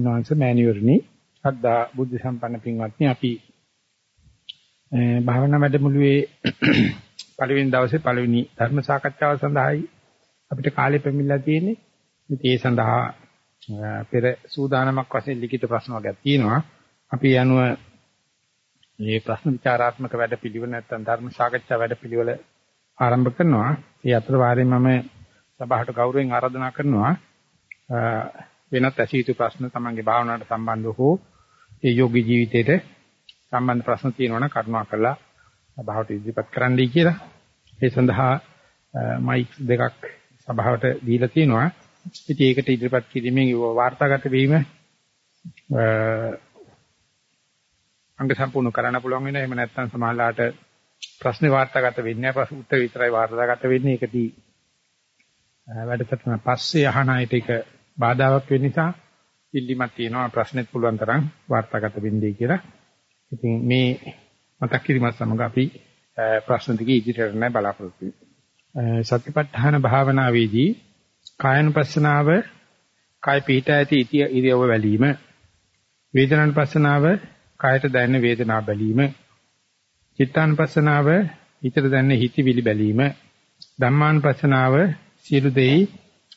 නාංශ මෑණියෝනි සද්දා බුද්ධ සම්පන්න පින්වත්නි අපි භාවනා වැඩමුළුවේ පළවෙනි දවසේ පළවෙනි ධර්ම සාකච්ඡාව සඳහායි අපිට කාලය පැමිණලා තියෙන්නේ. ඉතින් ඒ සඳහා පෙර සූදානමක් වශයෙන් ලිඛිත ප්‍රශ්න වර්ගයක් තියෙනවා. අපි යනුව මේ ප්‍රශ්න විචාරාත්මක වැඩපිළිවෙල නැත්නම් ධර්ම සාකච්ඡා වැඩපිළිවෙල ආරම්භ කරනවා. ඒ අතර වාරේ මම සභාවට ගෞරවයෙන් ආරාධනා කරනවා වෙනත් ඇසීතු ප්‍රශ්න තමන්ගේ භාවනාවට සම්බන්ධ හෝ ඒ යෝගී ජීවිතයට සම්බන්ධ ප්‍රශ්න තියෙනවා නම් කරුණා කරලා සභාවට ඉදිරිපත් කරන්නයි කියලා. ඒ සඳහා මයික් දෙකක් සභාවට දීලා තියෙනවා. ඉතින් ඒකට ඉදිරිපත් කිරීමෙන් වාර්තාගත වීම අංග සම්පූර්ණ කරන්න පුළුවන් වෙනවා. එහෙම නැත්නම් සමහරලාට ප්‍රශ්නේ වාර්තාගත වෙන්නේ නැහැ. ප්‍රශ්න උත්තර විතරයි වාර්තාගත වෙන්නේ. ඒකදී වැඩසටහන පස්සේ අහන අයට ඒක බාධාවක් වෙන නිසා ඉල්ලීමක් තියෙනවා ප්‍රශ්නෙත් පුළුවන් තරම් වාර්තාගත වෙන්නේ කියලා. ඉතින් මේ මතක් කිරීමත් සමග අපි ප්‍රශ්න දිගේ ඉදිරියට යන්න බලාපොරොත්තු වෙමු. සතිපට්ඨාන භාවනාවේදී කායනුපස්සනාව කාය පීඨ ඇති ඉරියව්ව බැලීම වේදනානුපස්සනාව කායට දැනෙන වේදනාව බැලීම චිත්තානුපස්සනාව හිතට දැනෙන හිතවිලි බැලීම ධම්මානුපස්සනාව සියලු දෙයි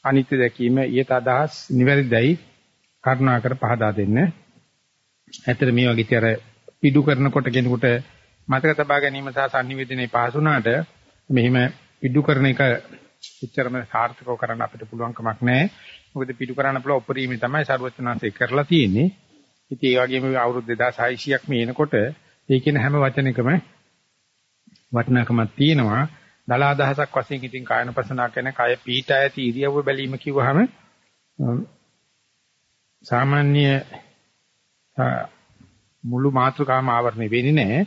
අනිත්‍ය දැකීම ඊට අදහස් නිවැරදියි කරුණාකර පහදා දෙන්න. ඇත්තට මේ වගේ තියර පිඩු කරනකොට කෙනෙකුට මතක තබා ගැනීම සහ sannivedanaye පහසුණාට මෙහිම පිඩු කරන එක එච්චරම සාර්ථකව කරන්න අපිට පුළුවන් කමක් නැහැ. මොකද පිටු කරන්න පුළුවන් උපරිමය තමයි ਸਰවඥාන්සේ කරලා තියෙන්නේ. ඉතින් ඒ වගේම අවුරුදු 2600ක් මේ එනකොට ඒ කියන හැම වචනයකම වටිනාකමක් තියෙනවා. දල අදහසක් වශයෙන් ඉතින් කායනපසනා කියන කය පීඨ ඇති ඉරියව්ව බැලීම කිව්වහම සාමාන්‍ය මුළු මාතෘකාවම ආවරණය වෙන්නේ නැහැ.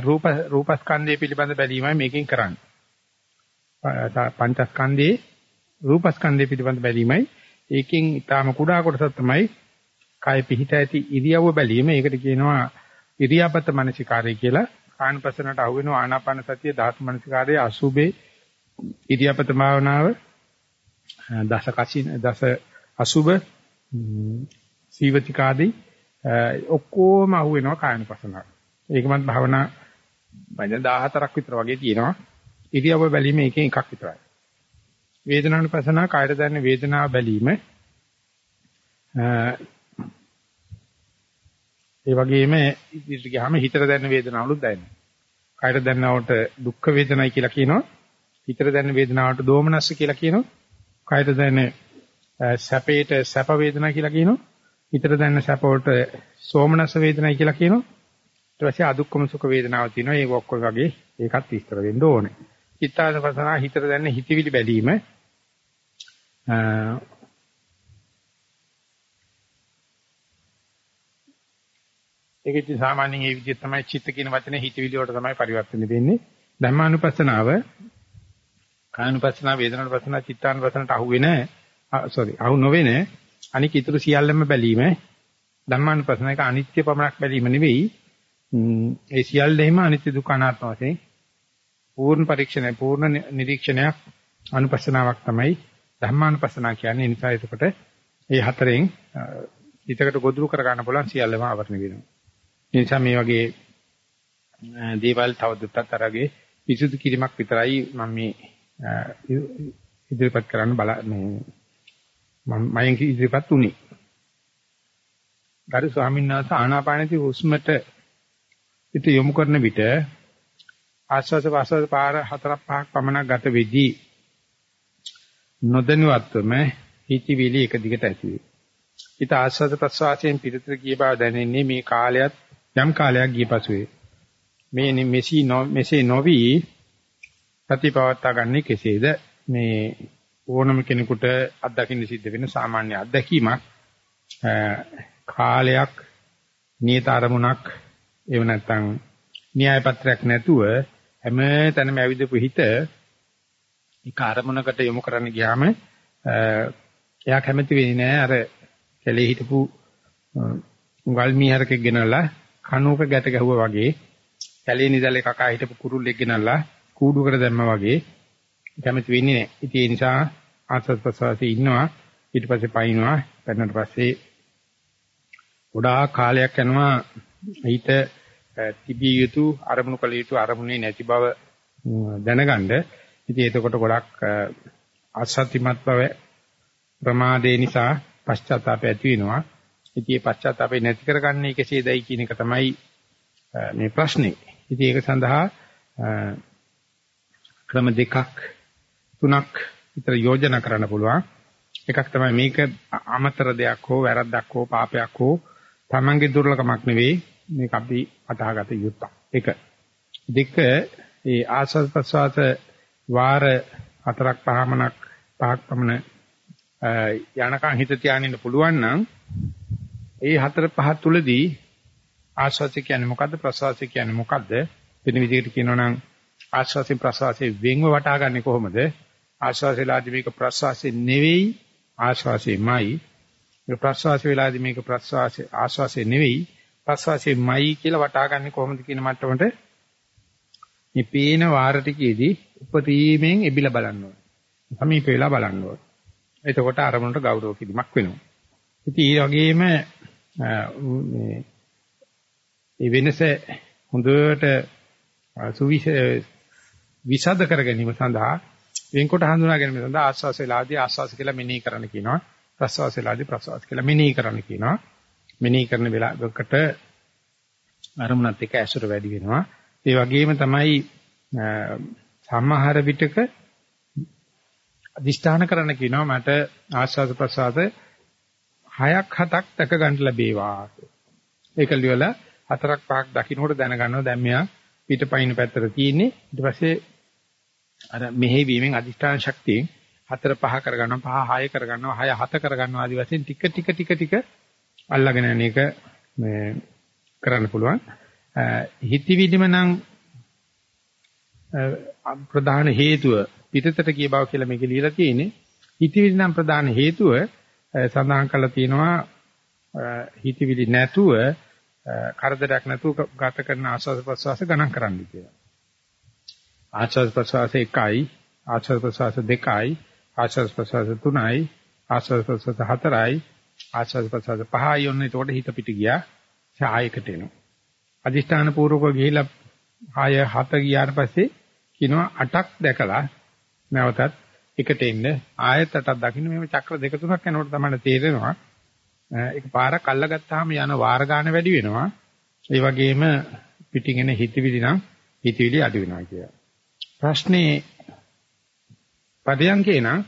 රූප රූපස්කන්ධය පිළිබඳ බැලීමයි මේකෙන් කරන්නේ. පංචස්කන්ධයේ රූපස්කන්ධය පිළිබඳ බැලීමයි ඒකෙන් ඊටාම කුඩා කොටසක් තමයි කය පිහිට ඇති ඉරියව්ව බැලීම. ඒකට කියනවා ඉරියාපත මනසිකාරය කියලා. කායනපසනට අහු වෙනවා ආනාපාන සතිය ධාතු මනසිකාරයේ අසුබේ ඉරියාපත භාවනාව දස කසින දස අසුබ සීවතිකාදී ඔක්කොම අහු වෙනවා කායනපසනාව. ඒකමත් භාවනා වයින් 14ක් විතර වගේ තියෙනවා. ඉරියව්ව බැලීම එකෙන් එකක් විතරයි. වේදනානුපසනාව කායයට දැනෙන වේදනාව බැලීම ඒ වගේම ඉදිරියට ගියාම හිතට දැනෙන වේදනාවලුත් දැනෙනවා. කායට දැනෙනවට දුක්ඛ වේදනයි කියලා කියනවා. හිතට දැනෙන වේදනාවට දෝමනස්ස කියලා කියනවා. කායට දැනෙන සැපේට සැප වේදනා කියලා කියනවා. හිතට දැනෙන සැප වලට සෝමනස්ස වේදනයි කියලා කියනවා. ඊට පස්සේ අදුක්කම සුඛ වේදනාවක් තියෙනවා. ඒක ඔක්කොම වගේ ඒකත් විස්තර වෙන්න ඕනේ. චිත්තාසපසනා හිතට දැනෙන හිතවිලි බැලීම ඒක ඉතින් සාමාන්‍යයෙන් මේ විදිහට තමයි චිත්ත කියන වචනේ හිතවිලි වලට තමයි පරිවර්තන වෙන්නේ. ධම්මානුපස්සනාව කායනුපස්සනාව වේදනානුපස්සනාව චිත්තානුපස්සනට අහු වෙන sorry අහු නොවෙන අනික ඊටු සියල්ලම බැලීම ධම්මානුපස්සන එක අනිත්‍ය පමණක් බැලීම නෙවෙයි. ඒ සියල්ලෙහිම අනිත්‍ය දුක්ඛ අනාත්ම වශයෙන් පූර්ණ පරීක්ෂණය පූර්ණ නිරීක්ෂණයක් අනුපස්සනාවක් තමයි ධම්මානුපස්සනා කියන්නේ. ඒ නිසා එතකොට මේ හතරෙන් හිතකට ගොදුරු කර ගන්න පුළුවන් සියල්ලම ආවරණය වෙනවා. ඒ නිසා මේ වගේ දේවල් තවදුරටත් අරගේ පිසුදු කිරීමක් විතරයි මම මේ ඉදිරිපත් කරන්න බල මේ මම මයෙන් ඉදිරිපත් උනේ. ගරු ස්වාමීන් වහන්සේ ආනාපානති හුස්මට පිට යොමු කරන විට ආස්වාද වාස්වාද පාර හතරක් පහක් පමණක් ගත වෙදී නොදැනුවත්වම හිතවිලි එක දිගට ඇති වේ. ඊට ආස්වාද ප්‍රසවාසයෙන් පිටතට ගිය බව දැනෙන්නේ මේ කාලයත් යම් කාලයක් ගිය පසුවේ මේ මෙසි මෙසේ නොවි ප්‍රතිපවත්තා ගන්නේ කෙසේද? මේ ඕනම කෙනෙකුට අත්දකින්න සිද්ධ වෙන සාමාන්‍ය අත්දැකීමක් කාලයක් නියත අරමුණක් එහෙම නැත්නම් න්‍යාය පත්‍රයක් නැතුව හැම තැනම ඇවිදපු හිත ඒක අරමුණකට යොමු කරන්න ගියාම එයා කැමති වෙන්නේ නැහැ අර කැලේ හිටපු ගල් මීහරකෙක් ගෙනල්ලා කණුවක ගැට ගැහුවා වගේ කැලේ නිදලේ කකා හිටපු කුරුල්ලෙක් ගෙනල්ලා කූඩුවකට දැම්මා වගේ කැමති වෙන්නේ නැහැ. ඉතින් ඒ නිසා ආසස් ප්‍රසවාසී ඉන්නවා ඊට පස්සේ පයින්නවා පැනනට පස්සේ ගොඩාක් කාලයක් යනවා ඊට තිබිය යුතු අරමුණු කළ යුතු අරමුණේ නැති බව දැනගන්න. ඉතින් එතකොට ගොඩක් අසත්‍යමත් බව ප්‍රමාදේ නිසා පශ්චාත්තාපය ඇති වෙනවා. ඉතින් මේ පශ්චාත්තාපය නැති කරගන්නේ කෙසේදයි කියන එක තමයි මේ ප්‍රශ්නේ. ඉතින් ඒක සඳහා ක්‍රම දෙකක් තුනක් විතර යෝජනා කරන්න පුළුවන්. එකක් තමයි මේක අමතර දෙයක් හෝ වැරද්දක් හෝ පාපයක් හෝ තමන්ගේ දුර්ලභමක් නෙවෙයි මේක අපි අතහාගත යුත්තක්. එක. දෙක ඒ ආස්වාද ප්‍රසවාස වාර හතරක් පහමනක් පහක් පමණ යනකම් හිත තියාගෙන පුළුවන් නම් ඒ හතර පහ තුලදී ආස්වාසය කියන්නේ මොකද්ද ප්‍රසවාසය කියන්නේ මොකද්ද වෙන විදිහට කියනවා නම් ආස්වාසය ප්‍රසවාසය වෙන්ව වටහා ගන්න කොහොමද ආශ්වාසයලාදී මේක ප්‍රශ්වාසය නෙවෙයි ආශ්වාසයමයි මේ ප්‍රශ්වාස වේලාදී මේක ප්‍රශ්වාසය ආශ්වාසය නෙවෙයි ප්‍රශ්වාසයමයි කියලා වටහා ගන්න කොහොමද කියන මට්ටමට මේ පේන වාර ටිකේදී උපරීමෙන් එබිලා බලන්න ඕනේ. සමීප වෙලා බලන්න ඕනේ. එතකොට අරමුණට ගෞරව කිරීමක් වෙනවා. ඉතින් ඒ වගේම මේ ඒ වෙනස හොඳට සුවිශ විසද කර ගැනීම සඳහා වෙන්කොට හඳුනා ගැනීම සඳහා ආස්වාස වේලාදී ආස්වාස කියලා මෙනෙහි කරන්න කියනවා. ප්‍රස්වාස වේලාදී ප්‍රස්වාස කියලා මෙනෙහි කරන්න කියනවා. මෙනෙහි කරන වෙලාවකට අරමුණත් එක්ක ඇසුර වැඩි වෙනවා. ඒ වගේම තමයි සම්මාහාර විටක අදිෂ්ඨාන කරන්න කියනවා මට ආස්වාද ප්‍රසආද හයක් හතක් දැක ගන්න ලැබේවා. ඒක ලියලා හතරක් පහක් දකින්නකොට දැනගන්නවා. දැන් මෙයා පිටපයින් පැත්තට තියෙන්නේ. ඊට පස්සේ අර මෙහෙවීමෙන් අදිෂ්ඨාන ශක්තියෙන් හතර පහ කරගන්නවා පහ හය කරගන්නවා හය හත කරගන්නවා ආදි වශයෙන් ටික ටික ටික ටික අල්ලගෙන යන එක මේ කරන්න පුළුවන්. හිතවිලිම නම් ප්‍රධාන හේතුව පිටතට කිය බව කියලා මේක ලියලා තියෙන්නේ. හිතවිලි නම් ප්‍රධාන හේතුව සඳහන් කරලා තියෙනවා හිතවිලි නැතුව කරදරයක් නැතුව ගත කරන ආස්වාද ප්‍රසවාස ගණන් කරන්න කියලා. ආස්වාද ප්‍රසවාස 1යි ආස්වාද ප්‍රසවාස 2යි ආස්වාද ප්‍රසවාස 3යි ආස්වාද ප්‍රසවාස 4යි ආස්වාද ප්‍රසවාස 5යි ඔන්න එතකොට හිත පිට ගියා ඡායකට එනවා අදිෂ්ඨාන පූර්වක ගිහිලා 6 7 ගියාට පස්සේ කියනවා 8ක් දැකලා නැවතත් එකට එන්න ආයෙත් 8ක් දකින්න මේ චක්‍ර දෙක තුනක් යනකොට තමයි තේරෙනවා ඒක පාරක් අල්ලගත්තාම යන වාර ගන්න වැඩි වෙනවා ඒ වගේම පිටින් එන හිතවිලි නම් හිතවිලි අඩු වෙනවා කියලා ප්‍රශ්නේ පදයන්කේ නම්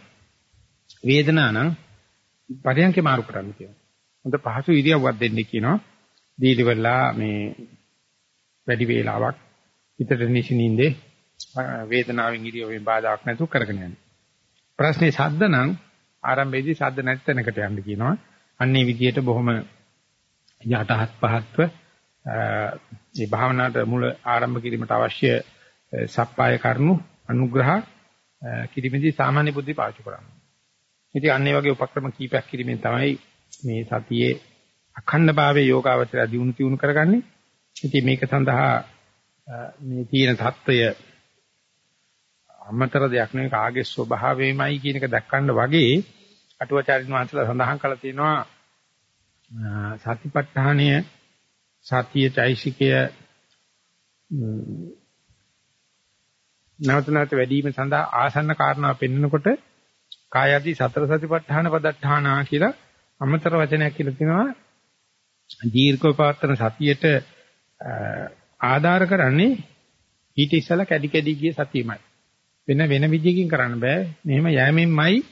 වේදනා නම් පදයන්කේ මාරු කරන්න කියනවා. හොඳ පහසු ඉරියව්වක් දෙන්න කියනවා. දීලිවලා මේ වැඩි වේලාවක් හිතට නිසිනින්දේ වේදනාවෙන් ඉරියව්වෙන් බාධාක් නැතුව කරගෙන යන්න. ප්‍රශ්නේ ශබ්ද නම් ආරම්භයේදී ශබ්ද නැත්තැනකට යන්න කියනවා. අන්නේ විදියට බොහොම යටහත් පහත්ව මේ භාවනාවට මුල ආරම්භ කිරීමට අවශ්‍ය සප්පාය කරනු අනුග්‍රහ කිරීමේදී සාමාන්‍ය බුද්ධි පාවිච්චි කරනවා. ඉතින් අන්නේ වගේ උපක්‍රම කීපයක් කිරීමෙන් තමයි මේ සතියේ අඛණ්ඩභාවයේ යෝගාවචරය දියුණු තියුණු කරගන්නේ. ඉතින් මේක සඳහා මේ තියෙන தত্ত্বය අමතර දෙයක් නෙවෙයි කාගේ ස්වභාවයමයි කියන එක දැක්කන්න වගේ අටුවාචාරින් වහන්සේලා සඳහන් කළා තියෙනවා සතිපට්ඨානය සතිය චෛසිකය නැවත නැවත වැඩිම සඳහා ආසන්න කාරණා පෙන්වනකොට කායදී සතර සතිපට්ඨාන පදට්ඨානා කියලා අමතර වචනයක් කියලා තියෙනවා. දීර්ඝව පවත්තන සතියට ආධාර කරන්නේ ඊට ඉස්සලා කැඩි කැඩි ගිය සතියමයි. වෙන වෙන විදියකින් කරන්න බෑ මෙහෙම යෑමෙන්මයි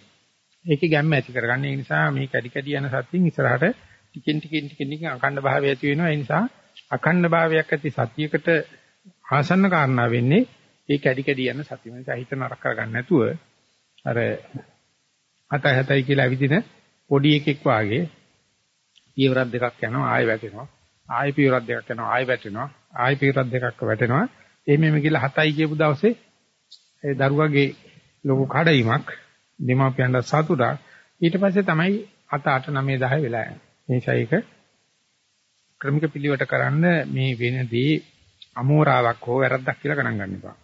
ඒකේ ගැම්ම ඇති කරගන්නේ ඒ නිසා මේ කැඩි කැඩි යන සතියින් ඉස්සරහට ටිකෙන් ටිකෙන් ටිකෙන් ටිකෙන් අඛණ්ඩ භාවය ඇති වෙනවා ඒ නිසා අඛණ්ඩ භාවයක් ඇති සතියකට ආසන්න කාරණා වෙන්නේ ඒ කැඩි කැඩි යන සතිය. නිසා හිත නරක කරගන්න නැතුව අර හතයි හතයි කියලා ඇවිදින පොඩි එකෙක් වාගේ පියවරක් දෙකක් යනවා ආයෙ වැටෙනවා. ආයෙ පියවරක් දෙකක් යනවා ආයෙ වැටෙනවා. ආයෙ පියවරක් දෙකක් වැටෙනවා. එimhe මෙ කියලා හතයි කියපු දවසේ ඒ දරුවගේ ලොකු කඩයිමක් දෙමාපියන්ට සතුටක් ඊට පස්සේ තමයි 7 8 9 10 වෙලා යන්නේ. මේ නිසා ඒක ක්‍රමික පිළිවෙට කරන්න මේ වෙනදී අමෝරාවක් හෝ වැරද්දක් කියලා ගණන් ගන්න එපා.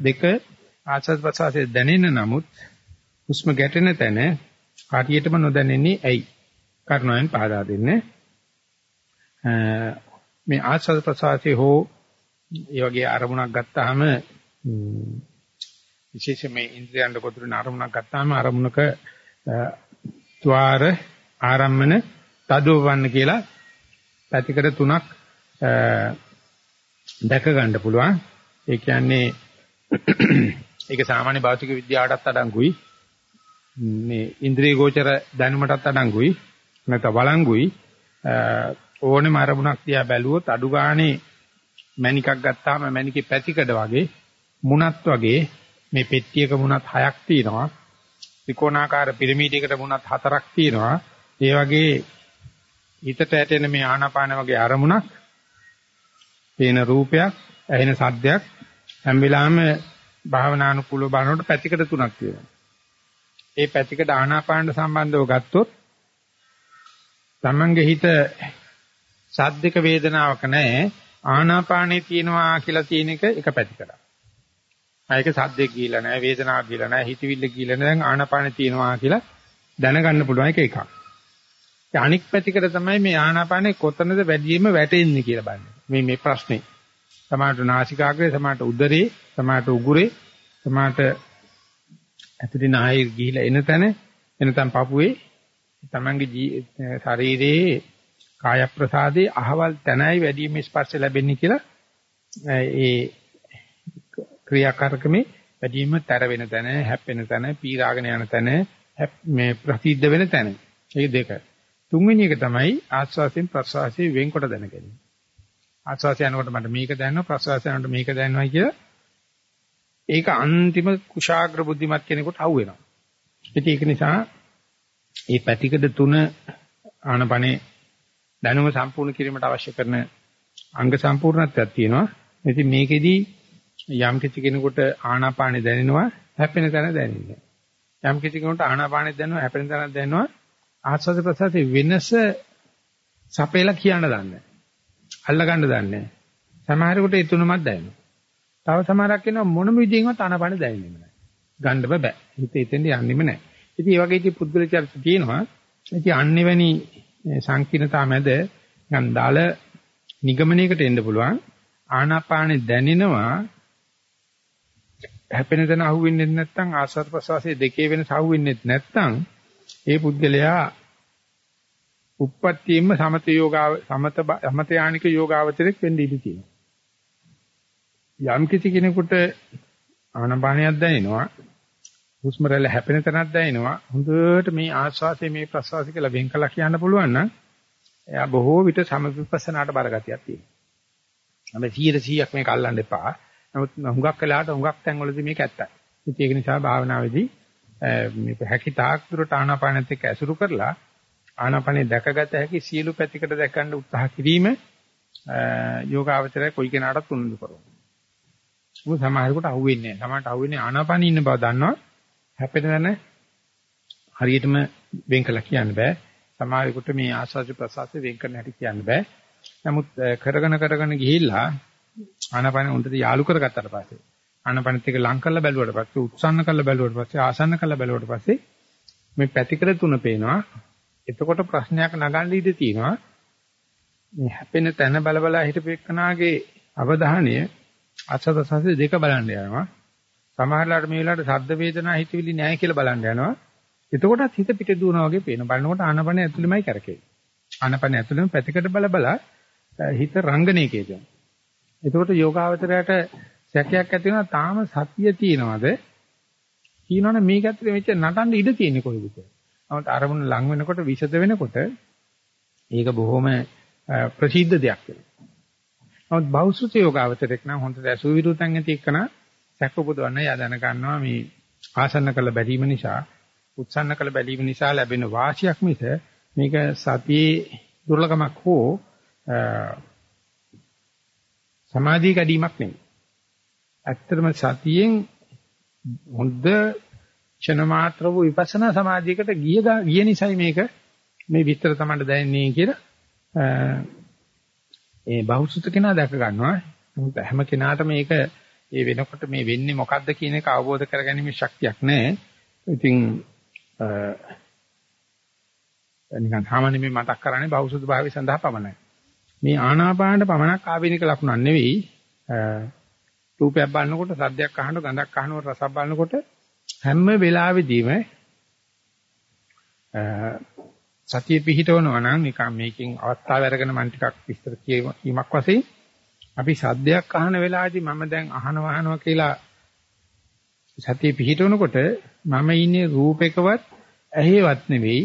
දෙක ආස්වාද ප්‍රසවාසයේ දැනෙන නමුත් හුස්ම ගැටෙන තැන කාටියටම නොදැනෙන්නේ ඇයි? කරුණාවෙන් පහදා දෙන්නේ. මේ ආස්වාද ප්‍රසආසයේ හෝ ඒ වගේ අරමුණක් ගත්තාම විශේෂයෙන් මේ ඉන්ද්‍රියන්ට කොටුන අරමුණක් ගත්තාම අරමුණක ద్వාර ආරම්මන තදෝවන්න කියලා පැතිකඩ තුනක් දැක ගන්න පුළුවන්. ඒ කියන්නේ ඒක සාමාන්‍ය භෞතික විද්‍යාවටත් අඩංගුයි. මේ ඉන්ද්‍රිය ගෝචර දැනුමටත් අඩංගුයි. නැත්නම් වළංගුයි. ඕනෙම අරමුණක් දිහා බැලුවොත් අඩු ගානේ මණිකක් ගත්තාම මණිකේ පැතිකඩ වගේ මුණත් වගේ මේ පෙට්ටියක මුණත් හයක් තියෙනවා. ත්‍රිකෝණාකාර පිරමීඩයකට මුණත් හතරක් තියෙනවා. ඒ වගේ හිතට ඇටෙන මේ ආනාපාන වගේ අරමුණක් පේන රූපයක්, ඇහෙන සද්දයක් හැම වෙලාවෙම භාවනානුකූලව බලනකොට පැතිකඩ තුනක් තියෙනවා. ඒ පැතිකඩ ආනාපානට සම්බන්ධව ගත්තොත් තමන්ගේ හිත සද්දක වේදනාවක් නැහැ ආනාපානේ තියෙනවා කියලා තියෙන එක එක පැතිකඩක්. ආයක සද්දේ කියලා නැහැ වේදනාවක් කියලා නැහැ හිතවිල්ල කියලා නැහැ දැන් ආනාපානේ තියෙනවා කියලා දැනගන්න පුළුවන් එක එකක්. ඒ අනික් පැතිකඩ තමයි මේ ආනාපානේ කොතනද වැඩියෙන්ම වැටෙන්නේ කියලා බලන්නේ. මේ මේ ප්‍රශ්නේ. සමහරට නාසිකාග්‍රේ සමහරට උදරේ සමහරට උගුරේ සමහරට ඇතුළේ නායේ ගිහිලා එන තැන එනතම් පපුවේ තමන්ගේ ශරීරයේ කාය ප්‍රසාදේ අහවල් තැනයි වැඩිම ස්පර්ශ ලැබෙන්නේ කියලා ඒ ක්‍රියාකාරකමේ වැඩිම තර වෙන තැන හැප්පෙන තැන පීරාගෙන යන තැන මේ ප්‍රසිද්ධ වෙන තැන. මේ දෙක. තුන්වෙනි එක තමයි ආස්වාසයෙන් ප්‍රසවාසයෙන් වෙන්කොට දැනගැනීම. ආස්වාසය යනකොට මට මේක දැනෙනවා ප්‍රසවාසය යනකොට මේක දැනෙනවා කියලා ඒක අන්තිම කුශාග්‍ර බුද්ධිමත් කෙනෙකුට අහු වෙනවා. ඉතින් ඒක නිසා මේ පැතිකඩ තුන ආනපනේ දැනුම සම්පූර්ණ කිරීමට අවශ්‍ය කරන අංග සම්පූර්ණත්වයක් තියෙනවා. ඉතින් මේකෙදි යම් කිසි කෙනෙකුට ආනාපානෙ දැනෙනවා හැපෙන තැන දැනෙන්නේ. යම් කිසි කෙනෙකුට ආනාපානෙ දැනෙනවා හැපෙන තැන දැනෙනවා ආස්වාද ප්‍රසාරයේ වෙනස සපේලා කියන්න දන්නේ. අල්ලගන්න දන්නේ. සමහරෙකුට ඒ තුනමත් දැනෙනවා. තව සමහරක් ඉන්නවා මොනම විදිහෙන්වත් ආනාපානෙ දැනෙන්නේ නැහැ. ගන්න බෑ. හිත එතෙන්ද යන්නෙම නැහැ. ඉතින් මේ වගේ ඉති පුද්ගල චරිත තියෙනවා. ඉතින් අන්නේවැනි සංකීර්ණතා මැද නිකන් දාල නිගමනයකට එන්න පුළුවන්. ආනාපානෙ දැනෙනවා හැපෙන තැන අහුවෙන්නේ නැත්නම් ආස්වාද ප්‍රසවාසයේ දෙකේ වෙනස අහුවෙන්නේ නැත්නම් ඒ පුද්ගලයා උප්පත්තියෙම සමත යෝගාව සමත සමත යානික යෝගාවචරයක් වෙන්න ඉඩ තියෙනවා. යම් කිසි කෙනෙකුට ආනපානියක් දැනෙනවා හුස්ම රැල්ල හැපෙන තැනක් දැනෙනවා හොඳට මේ ආස්වාසය මේ ප්‍රස්වාසය කියලා වෙන් කළා කියන්න පුළුවන් නම් එයා බොහෝ විට සමවිපස්සනාට බරගතියක් තියෙනවා. අපි 100%ක් මේක අල්ලන්න එපා. නමුත් හුඟක් වෙලාවට හුඟක් තැන්වලදී මේක ඇත්තයි. ඉතින් ඒක නිසා භාවනාවේදී මේ හැකි තාක් දුරට ආනාපානෙත් එක්ක ඇසුරු කරලා ආනාපානෙ දැකගත හැකි සියලු පැතිකඩ දැකන්න උත්සාහ කිරීම යෝගාවචරය කොයි කෙනාටත් උනන්දු කරනවා. මොකද සමහරකට අහුවෙන්නේ නැහැ. සමහරට අහුවෙන්නේ ආනාපානෙ ඉන්න බව දන්නවා. හැපෙන දැන හරියටම වෙන් කළා කියන්න බෑ. සමහරකට මේ ආස්වාද ප්‍රසආස වෙන් කරන්න හැටි කියන්න බෑ. නමුත් කරගෙන කරගෙන ගිහිල්ලා ආනාපානෙ උන්ට යාලු කරගත්තාට පස්සේ ආනාපානෙත් එක ලං කරලා බැලුවට පස්සේ උත්සන්න කරලා බැලුවට පස්සේ ආසන්න කරලා බැලුවට පස්සේ මේ පැතිකඩ තුන පේනවා. එතකොට ප්‍රශ්නයක් නගන්න ඉඩ තියෙනවා. මේ හැපෙන තැන බල බල හිටපෙන්නාගේ අවධානය අසදසස දෙක බලන්න යනවා. සමහරලාට මේ වෙලාවට ශබ්ද වේදනා හිතවිලි නැහැ කියලා බලන්න යනවා. එතකොටත් හිත පිට දුවනවා වගේ පේන. බලනකොට ආනපන ඇතුළෙමයි කරකේ. ආනපන ඇතුළෙම පැතිකඩ බල බල හිත රංගනයේ කියනවා. එතකොට යෝගාවචරයට සැකයක් ඇති වෙනවා තාම සතිය තියෙනවද? කියනවනේ මේක ඇතුලේ මෙච්චර නටන්න ඉඩ තියෙන්නේ කොහෙද කියලා. නමුත් අරමුණ ලං වෙනකොට විෂද වෙනකොට ඒක බොහොම ප්‍රසිද්ධ දෙයක් වෙනවා. නමුත් බෞසුත යෝගාවචරයක් නම් හොඳට අසු විරුතන් ඇති එක්කන සැකපොදවන්න යා දැන ගන්නවා මේ ආසන්න කළ බැලීම නිසා උත්සන්න කළ බැලීම නිසා ලැබෙන වාසියක් මිස මේක සතියේ දුර්ලභමක් හෝ සමාධිය කැඩීමක් නෙමෙයි. ඇත්තටම සතියෙන් හොඳ ක්ෂණ මාත්‍ර වූ විපස්සනා සමාධියකට ගිය ගිය නිසයි මේක මේ විස්තර තමයි දැනෙන්නේ කියලා ඒ බහුසුත කෙනා දැක ගන්නවා. නමුත් හැම කෙනාටම මේක ඒ වෙනකොට මේ වෙන්නේ මොකද්ද කියන එක අවබෝධ කරගැනීමේ ශක්තියක් නැහැ. ඉතින් නිකන් සාමාන්‍ය මේ මතක් කරන්නේ බෞසුදු භාවය සඳහා පමණයි. මේ ආනාපානට පමණක් ආවේනික ලක්ෂණ නෙවෙයි රූපයක් බලනකොට සද්දයක් අහනකොට ගඳක් අහනකොට රසක් බලනකොට හැම වෙලාවෙදීම සතිය පිහිටවනවා නම් නිකන් මේකෙන් අවස්ථාව අරගෙන මම ටිකක් විස්තර කීමක් වශයෙන් අපි සද්දයක් අහන වෙලාවේදී මම දැන් අහනවා අහනවා කියලා සතිය පිහිටවනකොට මම ඉන්නේ රූපයකවත් ඇහිවත් නෙවෙයි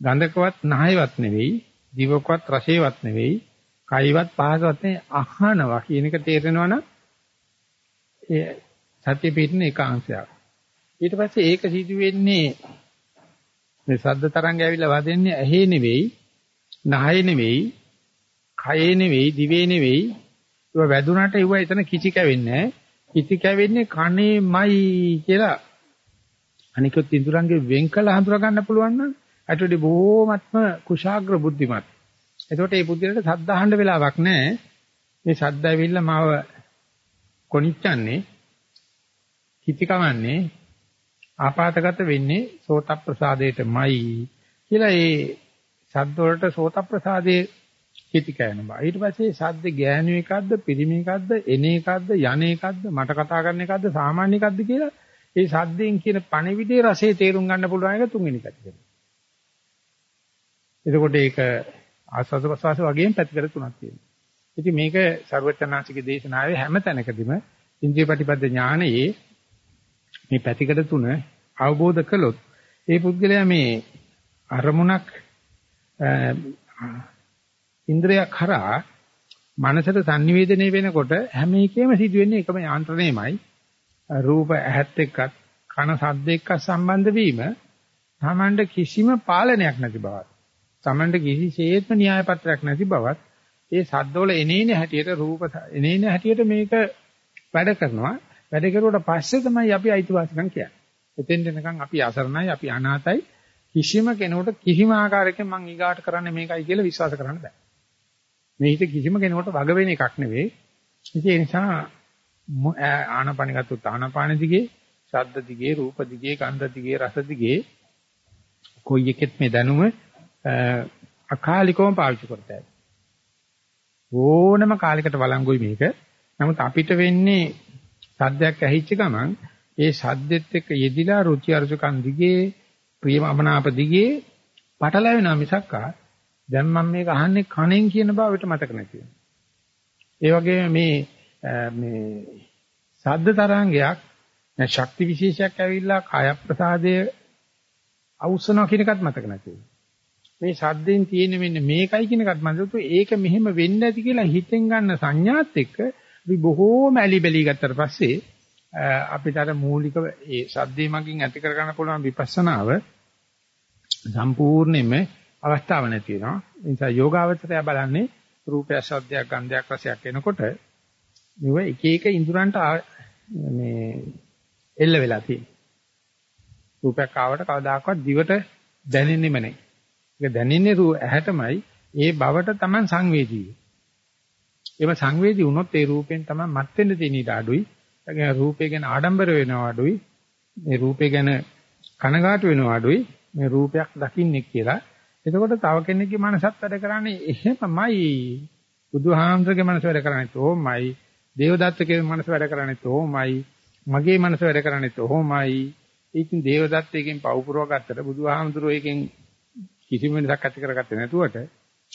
ගඳකවත් නහයවත් නෙවෙයි දිවකවත් රසයවත් නෙවෙයි කයිවත් පහසවත් නෙවෙයි අහනවා කියන එක තේරෙනවනම් ඒ සතිය පිටින එක අංශයක් ඊට පස්සේ ඒක සිදු වෙන්නේ මේ සද්ද තරංග ඇවිල්ලා වදින්නේ ඇහි නෙවෙයි නහය නෙවෙයි කයේ නෙවෙයි දිවේ නෙවෙයි. ඒවා වැදුනට ඒව එතන කිචි කැවෙන්නේ කිචි කැවෙන්නේ කනේමයි කියලා. අනිකුත් ඉඳුරංගේ වෙන් කළ හඳුනා ගන්න පුළුවන් නම් ඇටවලි බොහෝමත්ම කුශාග්‍ර බුද්ධිමත්. එතකොට මේ බුද්ධියට සද්ද අහන්න වෙලාවක් නැහැ. මේ සද්ද ඇවිල්ලා මාව කොනිච්චන්නේ කිචි කවන්නේ ආපాతගත වෙන්නේ සෝත ප්‍රසාදයටමයි කියලා ඒ සද්ද වලට සෝත ප්‍රසාදයේ හිති කෑනවා. ඊට පස්සේ සද්ද ගෑනු එකක්ද පිරිමි එකක්ද එන එකක්ද යන එකක්ද මට කතා කරන එකක්ද සාමාන්‍ය එකක්ද කියලා ඒ සද්දෙන් කියන පණිවිඩයේ රසය තේරුම් ගන්න පුළුවන් එක තුන්වෙනි පැත්තට. එතකොට ඒක ආස්වාද ප්‍රසවාස වගේම පැතිකඩ තුනක් තියෙනවා. ඉතින් මේක ਸਰවචනාසිකේ දේශනාවේ හැම තැනකදීම ඉන්ද්‍රිය ප්‍රතිපද ඥානයේ මේ පැතිකඩ තුන අවබෝධ කළොත් ඒ පුද්ගලයා මේ අරමුණක් ඉන්ද්‍රයක් කරා මනසට sannivedanaya වෙනකොට හැම එකෙම සිදුවෙන්නේ එකම යාන්ත්‍රණයමයි රූප ඇහත් එක්කත් කන ශබ්ද එක්ක සම්බන්ධ වීම තමන්ට කිසිම පාලනයක් නැති බවත් තමන්ට කිසිසේත්ම න්‍යාය පත්‍රයක් නැති බවත් ඒ සද්දවල එනේන හැටියට රූප එනේන හැටියට මේක වැඩ කරනවා වැඩ කරුවට පස්සේ තමයි අපි අයිතිවාසිකම් කියන්නේ. එතෙන් දෙනකන් අපි අසරණයි අපි අනාතයි කිසිම කෙනෙකුට කිසිම ආකාරයකින් මං ඊගාට කරන්නේ මේකයි කියලා විශ්වාස කරන්න බෑ. මේ හිත කිසිම කෙනෙකුට වග වෙන එකක් නෙවෙයි. ඒ නිසා ආනපන ගත්තොත් ආනපාන දිගේ, ශබ්ද දිගේ, රූප දිගේ, ගන්ධ දිගේ, රස දිගේ කොයි එකෙත් මේ දැනුම අකාලිකවම පාවිච්චි කරතයි. ඕනම කාලයකට වළංගුයි මේක. නමුත් අපිට වෙන්නේ සද්දයක් ඇහිච්ච ගමන් ඒ සද්දෙත් එක්ක යෙදිලා රුචි අරුචිකන් දිගේ ප්‍රියමනාප දිගේ පටලැවෙනා මිසක්කා දැන් මම මේක අහන්නේ කණෙන් කියන බවට මතක නැති වෙනවා. ඒ වගේම මේ මේ සද්ද තරංගයක් නැ ශක්ති විශේෂයක් ඇවිල්ලා කාය ප්‍රසාදයේ අවුස්සනවා කියන එකත් මතක නැති වෙනවා. මේ සද්දෙන් තියෙන මෙන්න මේකයි කියන එකත් මතක ඒක මෙහෙම වෙන්නේ නැති කියලා හිතෙන් ගන්න සංඥාත් එක්ක අපි බොහෝම ඇලි බැලි ගත්තට පස්සේ අපිට අර මූලික ඒ සද්දේ මගින් ඇති කර ගන්න පුළුවන් විපස්සනාව සම්පූර්ණයෙන්ම අවස්ථාව නැති වෙනවා. ඒ නිසා යෝගාවචරය බලන්නේ රූපය, ශබ්දයක්, ගන්ධයක්, රසයක් එනකොට මෙව එක එක ඉඳුරන්ට මේ එල්ල වෙලා තියෙනවා. රූපයක් ආවට කවදාකවත් දිවට දැනෙන්නෙම නැහැ. ඒක දැනෙන්නේ රූ ඇහැටමයි ඒ බවට Taman සංවේදී. එම සංවේදී වුණොත් ඒ රූපෙන් තමයි මත් වෙන්න තියෙන ඊට අඩුයි. ඒ රූපේ ගැන ආඩම්බර වෙනවා අඩුයි. මේ රූපේ ගැන කනගාටු වෙනවා අඩුයි. මේ රූපයක් දකින්නේ කියලා එතකොට තව කෙනෙක්ගේ මනසත් වැඩ කරන්නේ එහෙමමයි. බුදුහාමසගේ මනස වැඩ කරන්නේ තෝමයි. දේවදත්තගේ මනස වැඩ කරන්නේ තෝමයි. මගේ මනස වැඩ කරන්නේ තෝමයි. ඉතින් දේවදත්තයෙන් පව් පුරව ගත්තට බුදුහාමතුරෝ එකෙන් කිසිම වෙනසක් ඇති කරගත්තේ නැතුවට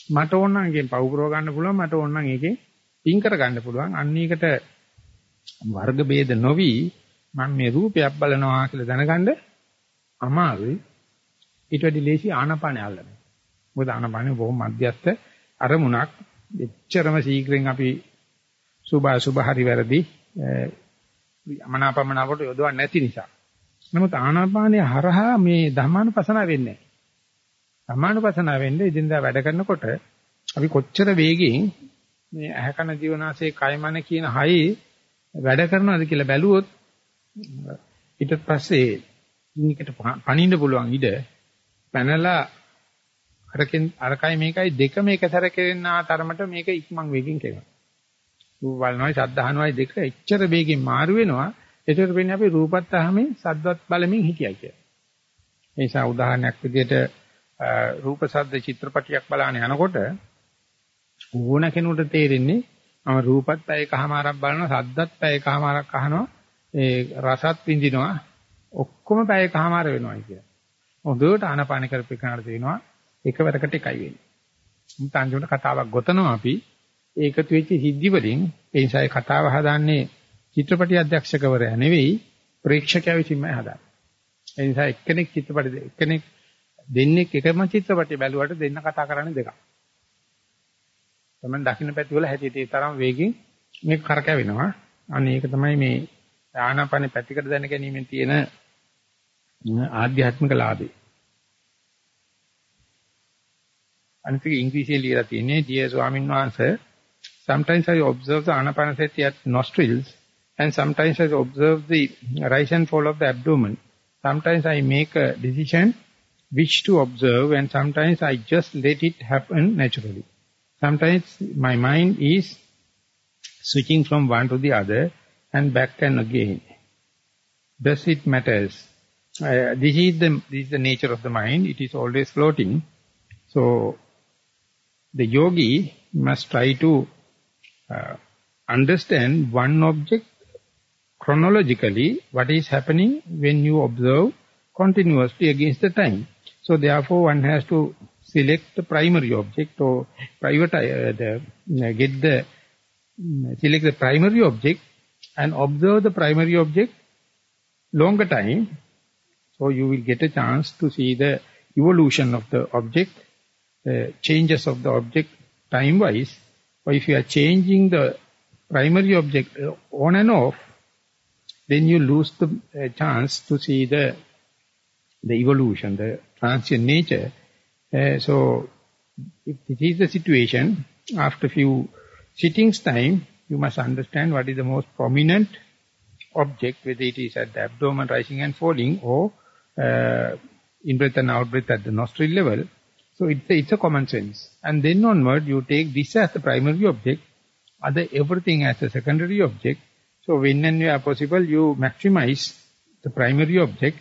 මට ඕන නම් එකෙන් පව් පුරව ගන්න පුළුවන් මට ඕන නම් එකෙන් පින් කර ගන්න පුළුවන් අන්න ඒකට වර්ග ભેද නොවි මම මේ රූපයක් බලනවා කියලා දැනගන්න අමාරුයි ඊට වැඩි ලේසි ආනපානය අල්ලන්න. මොකද ආනපානය බොහොම මධ්‍යස්ත අරමුණක්. එච්චරම ශීඝ්‍රයෙන් අපි සුභ සුභ හරි වැරදි අමනාපමනාවට යොදවන්නේ නැති නිසා. නමුත් ආනාපානය හරහා මේ ධර්මානුපසන වෙන්නේ නැහැ. ධර්මානුපසන වෙන්නේ ඉදින්දා වැඩ කරනකොට අපි කොච්චර වේගෙන් මේ ඇහැකන ජීවනාසේ කයමන කියන හයේ වැඩ කරනවද කියලා බැලුවොත් ඊට පස්සේ ඉන්නකට පණින්න පුළුවන් ඉඩ පැනලා අරකින් අරකයි මේකයි දෙකම එක සැර කෙරෙන තරමට මේක ඉක්මන් වේගින් කරනවා. රූප බලනවායි ශබ්ද අහනවායි දෙක එච්චර වේගෙන් මාරු වෙනවා. ඒකට වෙන්නේ අපි රූපත් අහමින් සද්දවත් බලමින් හිටියයි කියලා. ඒ නිසා උදාහරණයක් විදිහට රූප ශබ්ද චිත්‍රපටියක් බලන යනකොට ඕන කෙනෙකුට තේරෙන්නේ මම රූපත් පැයකමාරක් බලනවා ශබ්දත් පැයකමාරක් අහනවා ඒ රසත් විඳිනවා ඔක්කොම පැයකමාර වෙනවා කියලා. හොඳට ආනපාන කරපේකනට තියෙනවා එකවරකට එකයි වෙන්නේ. මුත් අන්තිමට කතාවක් ගොතනවා අපි ඒකතු වෙච්ච සිද්ධි වලින් ඒ නිසා කතාව හදාන්නේ චිත්‍රපටි අධ්‍යක්ෂකවරයා නෙවෙයි ප්‍රේක්ෂකයා විසින්මයි හදාන්නේ. ඒ නිසා එක්කෙනෙක් චිත්‍රපටි එක්කෙනෙක් දෙන්නෙක් එකම චිත්‍රපටි බැලුවට දෙන්න කතා කරන්නේ දෙකක්. තමයි දකින්න පැති වල හැටි ඒ තරම් වේගින් මේක කරකැවෙනවා. අනේ ඒක තමයි මේ ආනාපාන පැතිකඩ දැන ගැනීමෙන් තියෙන ආධ්‍යාත්මික ලාභය. අනිත් ඉංග්‍රීසියෙන් ලියලා තියෙන්නේ dear ස්වාමීන් වහන්සේ sometimes I observe the anapanasati at nostrils and sometimes I observe the rise and fall of the abdomen. Sometimes I make a decision which to observe and sometimes I just let it happen naturally. Sometimes my mind is switching from one to the other and back and again. Does it matters? Uh, this, is the, this is the nature of the mind. It is always floating. So, the yogi must try to uh, understand one object chronologically, what is happening when you observe continuously against the time. So therefore one has to select the primary object or private, uh, the, uh, get the, uh, select the primary object and observe the primary object longer time. So you will get a chance to see the evolution of the object, changes of the object time-wise. Or if you are changing the primary object uh, on and off, then you lose the uh, chance to see the the evolution, the transient nature. Uh, so, if this is the situation, after few sittings time, you must understand what is the most prominent object, whether it is at the abdomen rising and falling or uh, in-breath and out-breath at the nostril level. So it's a, it's a common sense. And then onward, you take this as the primary object, other everything as a secondary object. So when and where possible, you maximize the primary object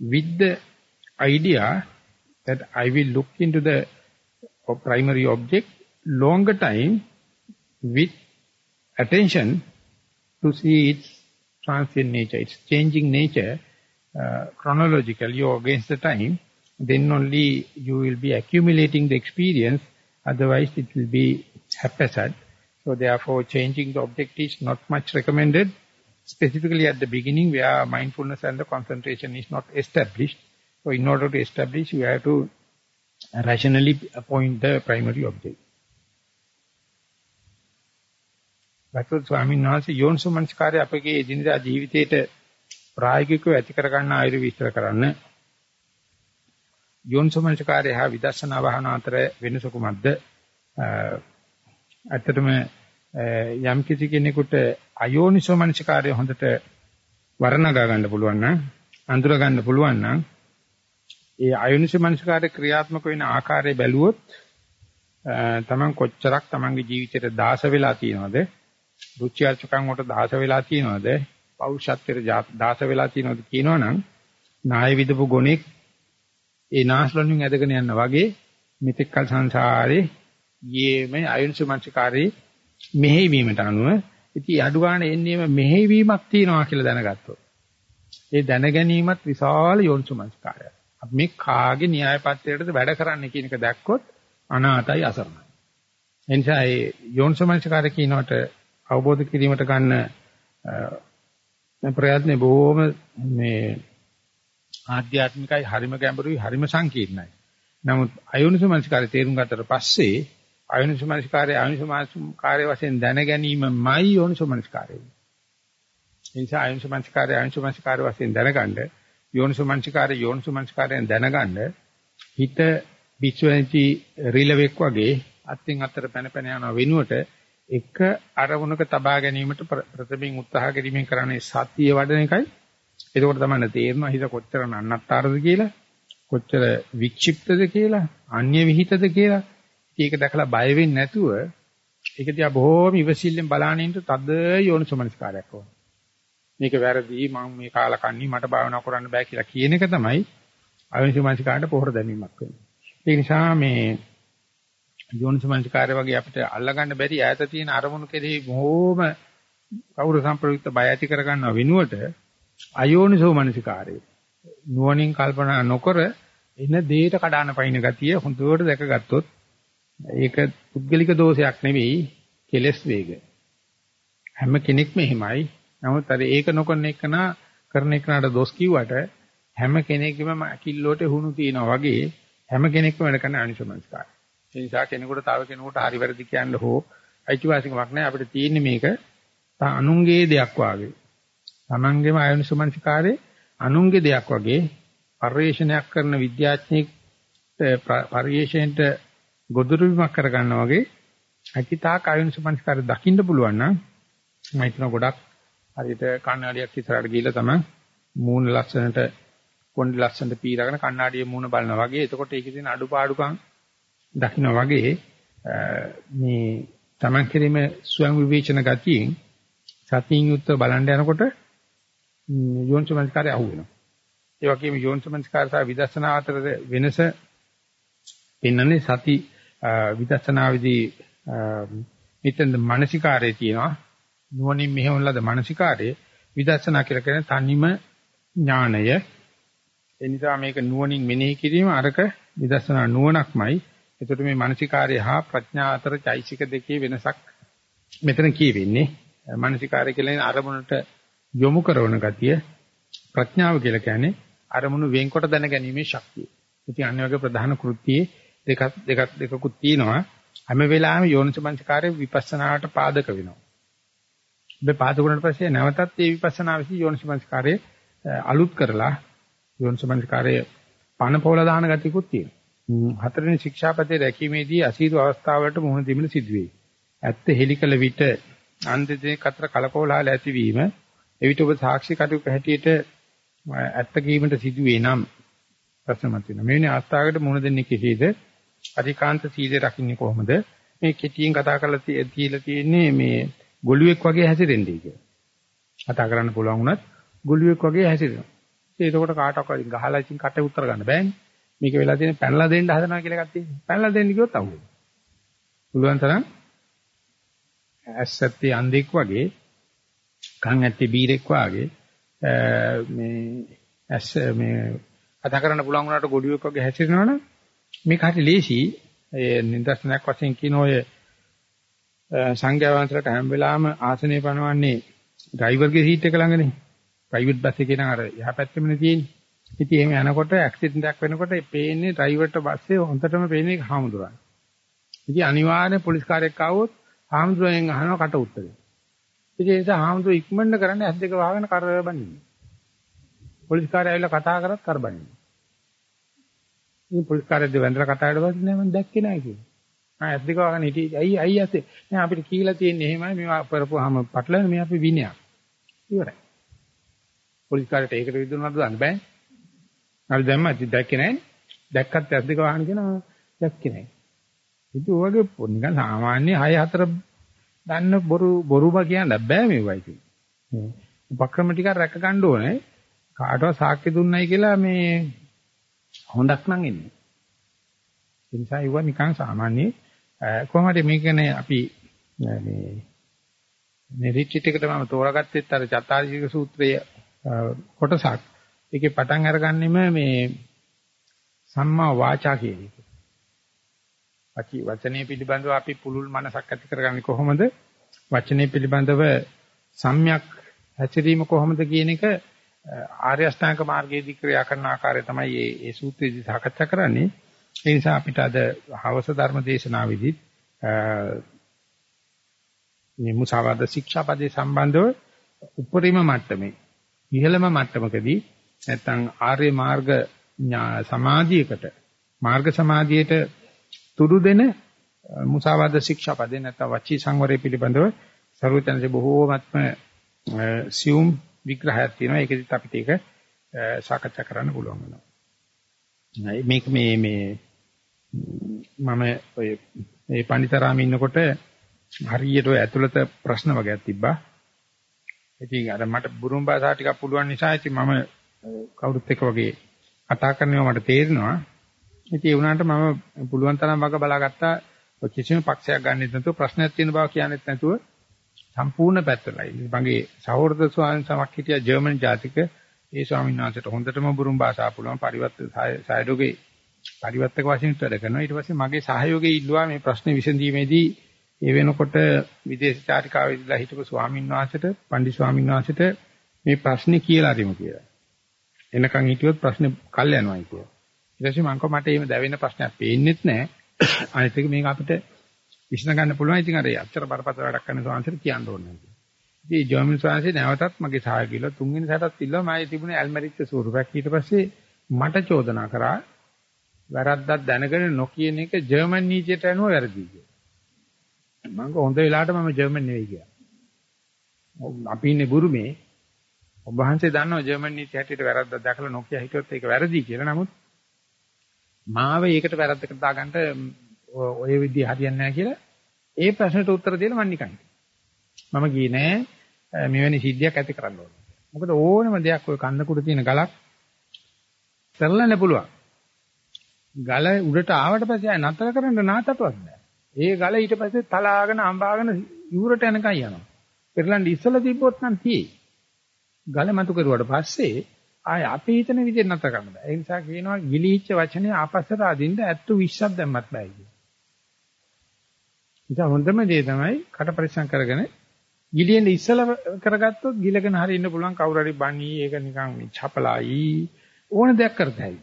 with the idea that I will look into the primary object longer time with attention to see its transient nature, its changing nature, uh, chronologically or against the time, then only you will be accumulating the experience, otherwise it will be haphazard. So therefore changing the object is not much recommended, specifically at the beginning where mindfulness and the concentration is not established. So in order to establish, you have to rationally appoint the primary object. ගතොත් ස්වාමීන් වහන්සේ යෝනිසෝමනස්කාරය අපගේ එදිනදා ජීවිතේට ප්‍රායෝගිකව ඇති කර ගන්න ආයුර්වේද විස්තර කරන්න. යෝනිසෝමනස්කාරය හා විදර්ශනා භාවනා අතර වෙනස කුමක්ද? ඇත්තටම යම් කිසි කෙනෙකුට අයෝනිසෝමනස්කාරය හොඳට වර්ණගා ගන්න පුළුවන් නම් අඳුර ගන්න පුළුවන් නම් ඒ අයෝනිසෝමනස්කාරය ක්‍රියාත්මක වෙන ආකාරය බැලුවොත් තමන් කොච්චරක් තමන්ගේ ජීවිතේට දාස වෙලා තියෙනවද රුචි අරුචිකම් වලට දාස වෙලා තියෙනවද? පෞරුෂත්වයට දාස වෙලා තියෙනවද කියනවනම් නාය විදපු ගොණෙක් ඒ නාස්ලොන්ින් ඇදගෙන යන වගේ මෙතෙක් කල සංසාරේ යේමයි අයුන්සුමංචකාරී මෙහෙවීමට අනුව ඉතින් අඩු ගන්න එන්නේම මෙහෙවීමක් තියෙනවා කියලා දැනගත්තොත් ඒ දැන ගැනීමත් විශාල යෝනිසුමංචකාරයක්. අපි මේ කාගේ න්‍යාය පත්‍රයටද වැඩ කරන්නේ කියන එක දැක්කොත් අනාතයි අසරණයි. එනිසා ඒ යෝනිසුමංචකාරය කියනකොට අවබෝධ කිරීමට ගන්න ප්‍රයත්නේ බොහොම මේ ආධ්‍යාත්මිකයි හරිම ගැඹුරුයි හරිම සංකීර්ණයි. නමුත් අයෝනිසමනස්කාරය තේරුම් ගත්තට පස්සේ අයෝනිසමනස්කාරය අයෝනිසමනස්කාරය වශයෙන් දැන ගැනීමමයි යෝනිසමනස්කාරය. ඒ නිසා අයෝනිසමනස්කාරය අයෝනිසමනස්කාරය වශයෙන් දැනගන්න යෝනිසමනස්කාරය යෝනිසමනස්කාරයෙන් දැනගන්න හිත පිච්චුවෙන්චි රිලෙවෙක් වගේ අත්ෙන් අතට පැන පැන යන වෙනුවට එක අරමුණක තබා ගැනීමට ප්‍රථමයෙන් උත්සාහ කිරීමෙන් කරන්නේ සතිය වඩන එකයි. එතකොට තමයි තේරෙනවා හිත කොච්චර නන්නත්තරද කියලා, කොච්චර වික්ෂිප්තද කියලා, අන්‍ය විහිිතද කියලා. ඒක දැකලා බය වෙන්නේ නැතුව ඒක දිහා බොහොම ඉවසිල්ලෙන් බලාගෙන ඉන්න තද යෝනිසමනස්කාරයක් ඕන. මේක වැරදි මම මේ කාලකන්ණි මට භාවනා කරන්න බෑ කියලා කියන එක තමයි අවිනිසමනස්කාරට පොහොර දැමීමක් වෙන්නේ. ඒ නිසා මේ යෝනිසමංස්කාරය වගේ අපිට අල්ලගන්න බැරි ඈත තියෙන අරමුණු කෙරෙහි බොහොම කවුරු සම්ප්‍රයුක්ත බය ඇති කරගන්නව වෙනුවට අයෝනිසෝ මනසිකාරය. නුවණින් කල්පනා නොකර එන දෙයට කඩාන පයින් ගතිය හොඳට දැකගත්තොත් ඒක පුද්ගලික දෝෂයක් නෙවෙයි කෙලස් වේග. හැම කෙනෙක්ම එහෙමයි. නමුත් අර ඒක නොකරන එකන කරන එකනට දොස් කිව්වට හැම කෙනෙක්ගේම කිල්ලෝට හුණු තියනවා වගේ හැම කෙනෙක්ම වැඩ කරන අනිසමස්කාරය ඒ නිසා කෙනෙකුට තව කෙනෙකුට හරි වැරදි කියන්න හෝ අයිතිවාසිකමක් නැහැ. අපිට තියෙන්නේ මේක අනුන්ගේ දෙයක් වාගේ. Tamangeම ආයුනිසමනසිකාරේ අනුන්ගේ දෙයක් වගේ පරිශ්‍රණයක් කරන විද්‍යාඥයෙක් පරිශ්‍රණයට ගොදුරු වීමක් කරගන්නා වගේ අකිතා කායුනිසමනසිකාරය දකින්න පුළුවන් නම් මම හිතන ගොඩක් හරියට කණ්ණාඩියක් ඉස්සරහට ගිහිල්ලා තමයි මූණ ලස්සනට කොණ්ඩ ලස්සනට පීරගෙන කණ්ණාඩියේ මූණ බලනවා වගේ. එතකොට ඒකේ තියෙන අඩුපාඩුකම් දකින්න වගේ මේ Taman කිරීම ස්වයං විවේචන ගතියෙන් සතියින් යුක්තව බලන්න යනකොට යෝනිසමස්කාරය අහු වෙනවා. ඒ වගේම යෝනිසමස්කාර සහ විදර්ශනා අතර වෙනස පෙන්වන්නේ සති විදර්ශනාවේදී මෙතන මානසිකාරයේ තියෙනවා නුවණින් මෙහෙවන ලද මානසිකාරයේ විදර්ශනා කියලා කියන තනිම ඥාණය ඒ නිසා මේක නුවණින් මෙනෙහි කිරීම අරක විදර්ශනා නුවණක්මයි එතකොට මේ මානසිකාරය හා ප්‍රඥා අතර චෛසික දෙකේ වෙනසක් මෙතන කියවෙන්නේ. මානසිකාරය කියලා අරමුණට යොමු කරන ගතිය ප්‍රඥාව කියලා කියන්නේ අරමුණු වෙන්කොට දැනගැනීමේ ශක්තිය. ඉතින් අන්න වගේ ප්‍රධාන කෘත්‍යයේ දෙකක් දෙකක් දෙකකුත් තියෙනවා. හැම වෙලාවෙම යෝනිසමංසකාරය විපස්සනාවට පාදක වෙනවා. මේ පාදක වුණාට පස්සේ නැවතත් මේ විපස්සනා විසී යෝනිසමංසකාරය අලුත් කරලා යෝනිසමංසකාරය පණ පොළ දාන ගතියකුත් තියෙනවා. හතරවෙනි ශික්ෂාපදයේ රැකීමේදී අසීරු අවස්ථාවලට මුහුණ දීමට සිදුවේ. ඇත්ත හෙලිකල විට අන්ත දෙක අතර කලකෝලහල ඇතිවීම එවිට ඔබ සාක්ෂි කටයුතු හැටියට ඇත්ත කීමට සිදුවේ නම් ප්‍රශ්නමත් වෙනවා. මෙවැනි අවස්ථාවකට මුහුණ දෙන්නේ කෙසේද? අධිකාන්ත සීලය රකින්නේ කොහොමද? මේ කෙටියෙන් කතා කරලා තියලා තියෙන්නේ මේ ගොළුෙක් වගේ හැසිරෙන්නේ කියලා. කතා කරන්න පුළුවන් වුණත් ගොළුෙක් වගේ හැසිරෙනවා. ඒක එතකොට කාටවත් ගහලා ඉතින් කට උත්තර ගන්න බෑනේ. මේක වෙලා තියෙන පැනලා දෙන්න හදනවා කියලා එකක් තියෙනවා. පැනලා දෙන්න කිව්වොත් අහුවෙනවා. පුළුවන් තරම් ඇස්සත්තේ අන්ධෙක් වගේ කන් ඇත්තේ බීරෙක් වගේ මේ ඇස් මේ කතා කරන්න පුළුවන් වුණාට ගොඩියෙක් වගේ හැසිරෙනවනම් මේක හරි ලේසි. ඒ නිදර්ශනයක් වශයෙන් කියන ඔය සංඝයා වහන්සේලාට හැම වෙලාවෙම ආසනේ පනවන්නේ ඩ්‍රයිවර්ගේ සීට් එක ළඟනේ. ප්‍රයිවට් බස් එකේ නම් අර එහා පැත්තෙමනේ තියෙන්නේ. ඉතින් එහෙම යනකොට ඇක්සිඩන්ට් එකක් වෙනකොට පේන්නේ ඩ්‍රයිවර්ට බස්සේ හොඳටම පේන්නේ හාමුදුරන්. ඉතින් අනිවාර්යෙන් පොලිස් කාර්යයක් ආවොත් හාමුදුරෙන් අහනවා කට උත්තරේ. ඉතින් ඒ නිසා හාමුදුර ඉක්මනට කරන්නේ ඇස් දෙක වහගෙන කර බඳින්න. පොලිස් කාර්යය ඇවිල්ලා කතා කරත් කර බඳින්න. ඉතින් පොලිස් කාර්යයේදී වැඳලා කතා කරලා පස්සේ නෑ මම දැක්කේ නෑ කිව්වා. ආ ඇස් දෙක වහගෙන හිටියේ ඇයි ඇයි ඇස්සේ නෑ අපිට කියලා තියෙන්නේ එහෙමයි මේවා කරපුවාම පටලන මේ අපි විනයක්. ඉවරයි. පොලිස් කාර්යයට ඒකට විදුනනද දන්න බෑ. හරි දැම්මා ඉතින් දැක්කේ නැහැ. දැක්කත් ඇස් දෙක වහන කෙනා දැක්කේ නැහැ. ඉතින් ඔයගේ නිකන් සාමාන්‍ය 6 4 දන්න බොරු බොරුම කියන්න බෑ මේ වයිති. උපක්‍රම ටික රැක ගන්න ඕනේ. කාටවත් සාක්ෂි දුන්නයි කියලා මේ හොඳක් නම් එන්නේ. ඒ නිසා ඒවා නිකන් සාමාන්‍ය කොහොමද මේකනේ අපි මේ මේ රිට්‍රීට් එකට මම තෝරාගත්තෙත් අර චත්තාරීක සූත්‍රයේ කොටසක්. ඒකේ පටන් අරගන්නෙම මේ සම්මා වාචා කියන එක. අකි වචනේ පිළිබඳව අපි පුළුල් මනසක් ඇති කරගන්නේ කොහොමද? වචනේ පිළිබඳව සම්‍යක් හැසිරීම කොහොමද කියන එක ආර්ය අෂ්ටාංග මාර්ගයේදී ක්‍රියා කරන ආකාරය තමයි මේ මේ සූත්‍රයේදී සාකච්ඡා කරන්නේ. ඒ නිසා අපිට අද හවස ධර්ම දේශනාවේදී මේ මුසාවාද ශික්ෂාපදේ සම්බන්ධව උපරිම මට්ටමේ ඉහළම මට්ටමකදී නැත්නම් ආර්ය මාර්ග සමාධියකට මාර්ග සමාධියට තුඩු දෙන මුසාවාද ශික්ෂාපදේ නැත්නම් වචී සංවරය පිළිබඳව සරුවචනසේ බොහෝමත්ම සියුම් විග්‍රහයක් තියෙනවා. ඒකෙදිත් අපිට ඒක සාකච්ඡා කරන්න පුළුවන් වෙනවා. මේක මේ මේ මම ඔය මේ පණිතරාමේ ඉන්නකොට හරියට ඔය ඇතුළත ප්‍රශ්න වගේක් තිබ්බා. ඉතින් අර මට බුරුම් භාෂාව ටිකක් පුළුවන් නිසා ඉතින් මම කවුරුත් එක්ක වගේ කතා කරනවා මට තේරෙනවා. ඉතින් ඒ වුණාට මම පුළුවන් තරම් වග බලාගත්තා කිසිම පක්ෂයක් ගන්නෙත් නැතුව ප්‍රශ්නයක් තියෙන බව කියන්නෙත් නැතුව සම්පූර්ණ පැත්තලයි. මගේ සහෝදර ස්වාමීන් සමක් හිටියා ජර්මන් ජාතික ඒ ස්වාමීන් වහන්සේට හොඳටම බුරුම් භාෂාව පුළුවන් පරිවර්ත සායඩෝගේ පරිවර්තක වශයෙන් වැඩ කරනවා. ඊට පස්සේ මගේ සහයෝගය ඉල්ලුවා මේ ප්‍රශ්නේ විසඳීමේදී ඒ වෙනකොට විදේශ චාරිකාවේ ඉඳලා හිටපු ස්වාමීන් වහන්සේට පන්දි ස්වාමීන් වහන්සේට මේ ප්‍රශ්නේ කියලා අරිමු කියලා. එනකන් හිටියොත් ප්‍රශ්නේ කල් යනවායි කියලා. ඊට පස්සේ මම මට එහෙම දැවෙන ප්‍රශ්නයක් පේන්නෙත් නැහැ. අනිත් එක මේක අපිට විශ්න ගන්න පුළුවන්. ඉතින් අර අච්චර බරපතල වැඩක් කරන ස්වාමීන් කියන්න ඕනේ නැහැ. ඉතින් ජර්මන් ස්වාමීන් නැවතත් මගේ සහායකීලා තුන්වෙනි සැරත් ඉල්ලුවා මම තිබුණේ ඇල්මරිච්ච ස්වරූපයක්. ඊට පස්සේ මට චෝදනා කරා වැරද්දක් දැනගෙන නොකියන එක ජර්මන් නීතියට අනුව වැරදි කියලා. මම හොඳ වෙලාවට මම ජර්මන් නෙවෙයි කියලා. අපි ඉන්නේ බුරුමේ. ඔබ වහන්සේ දන්නවා ජර්මන් නීතිය හැටියට වැරද්දක් දැකලා නොකිය හිතුවත් ඒක වැරදි කියලා. නමුත් මාව ඒකට වැරද්දකට දාගන්න ඔය විදිහ හරියන්නේ නැහැ කියලා ඒ ප්‍රශ්නට උත්තර දෙන්න මම නිකන්. මම ගියේ නෑ මෙවැනි සිද්ධියක් ඇති කරන්න ඕනේ. මොකද ඕනම දෙයක් ඔය කන්නකුඩ තියෙන ගලක් පෙරලන්න පුළුවන්. ගල උඩට ආවට පස්සේ ආය නතර කරන්න නාතටවත් බෑ. ඒ ගල ඊට පස්සේ තලාගෙන අඹාගෙන යූරට යනකම් යනවා. පෙරලන්න ඉස්සලා තිබ්බොත් නම් තියෙයි. ගල මතු කරුවාට පස්සේ ආය අපි හිතන විදිහට නතර කරන්න බෑ. ඒ නිසා කියනවා ගිලිහිච්ච වචනේ ආපස්සට අදින්න ඇත්තු 20ක් දැම්මත් බෑ කියලා. ඉතින් හොඳම දේ තමයි කට පරිස්සම් කරගෙන ගිලියෙන්න ඉස්සලා කරගත්තොත් ගිලගෙන හරින්න පුළුවන් කවුරු හරි බණී ඒක නිකන් මේ චපලයි ඕන දෙයක් කරතයි.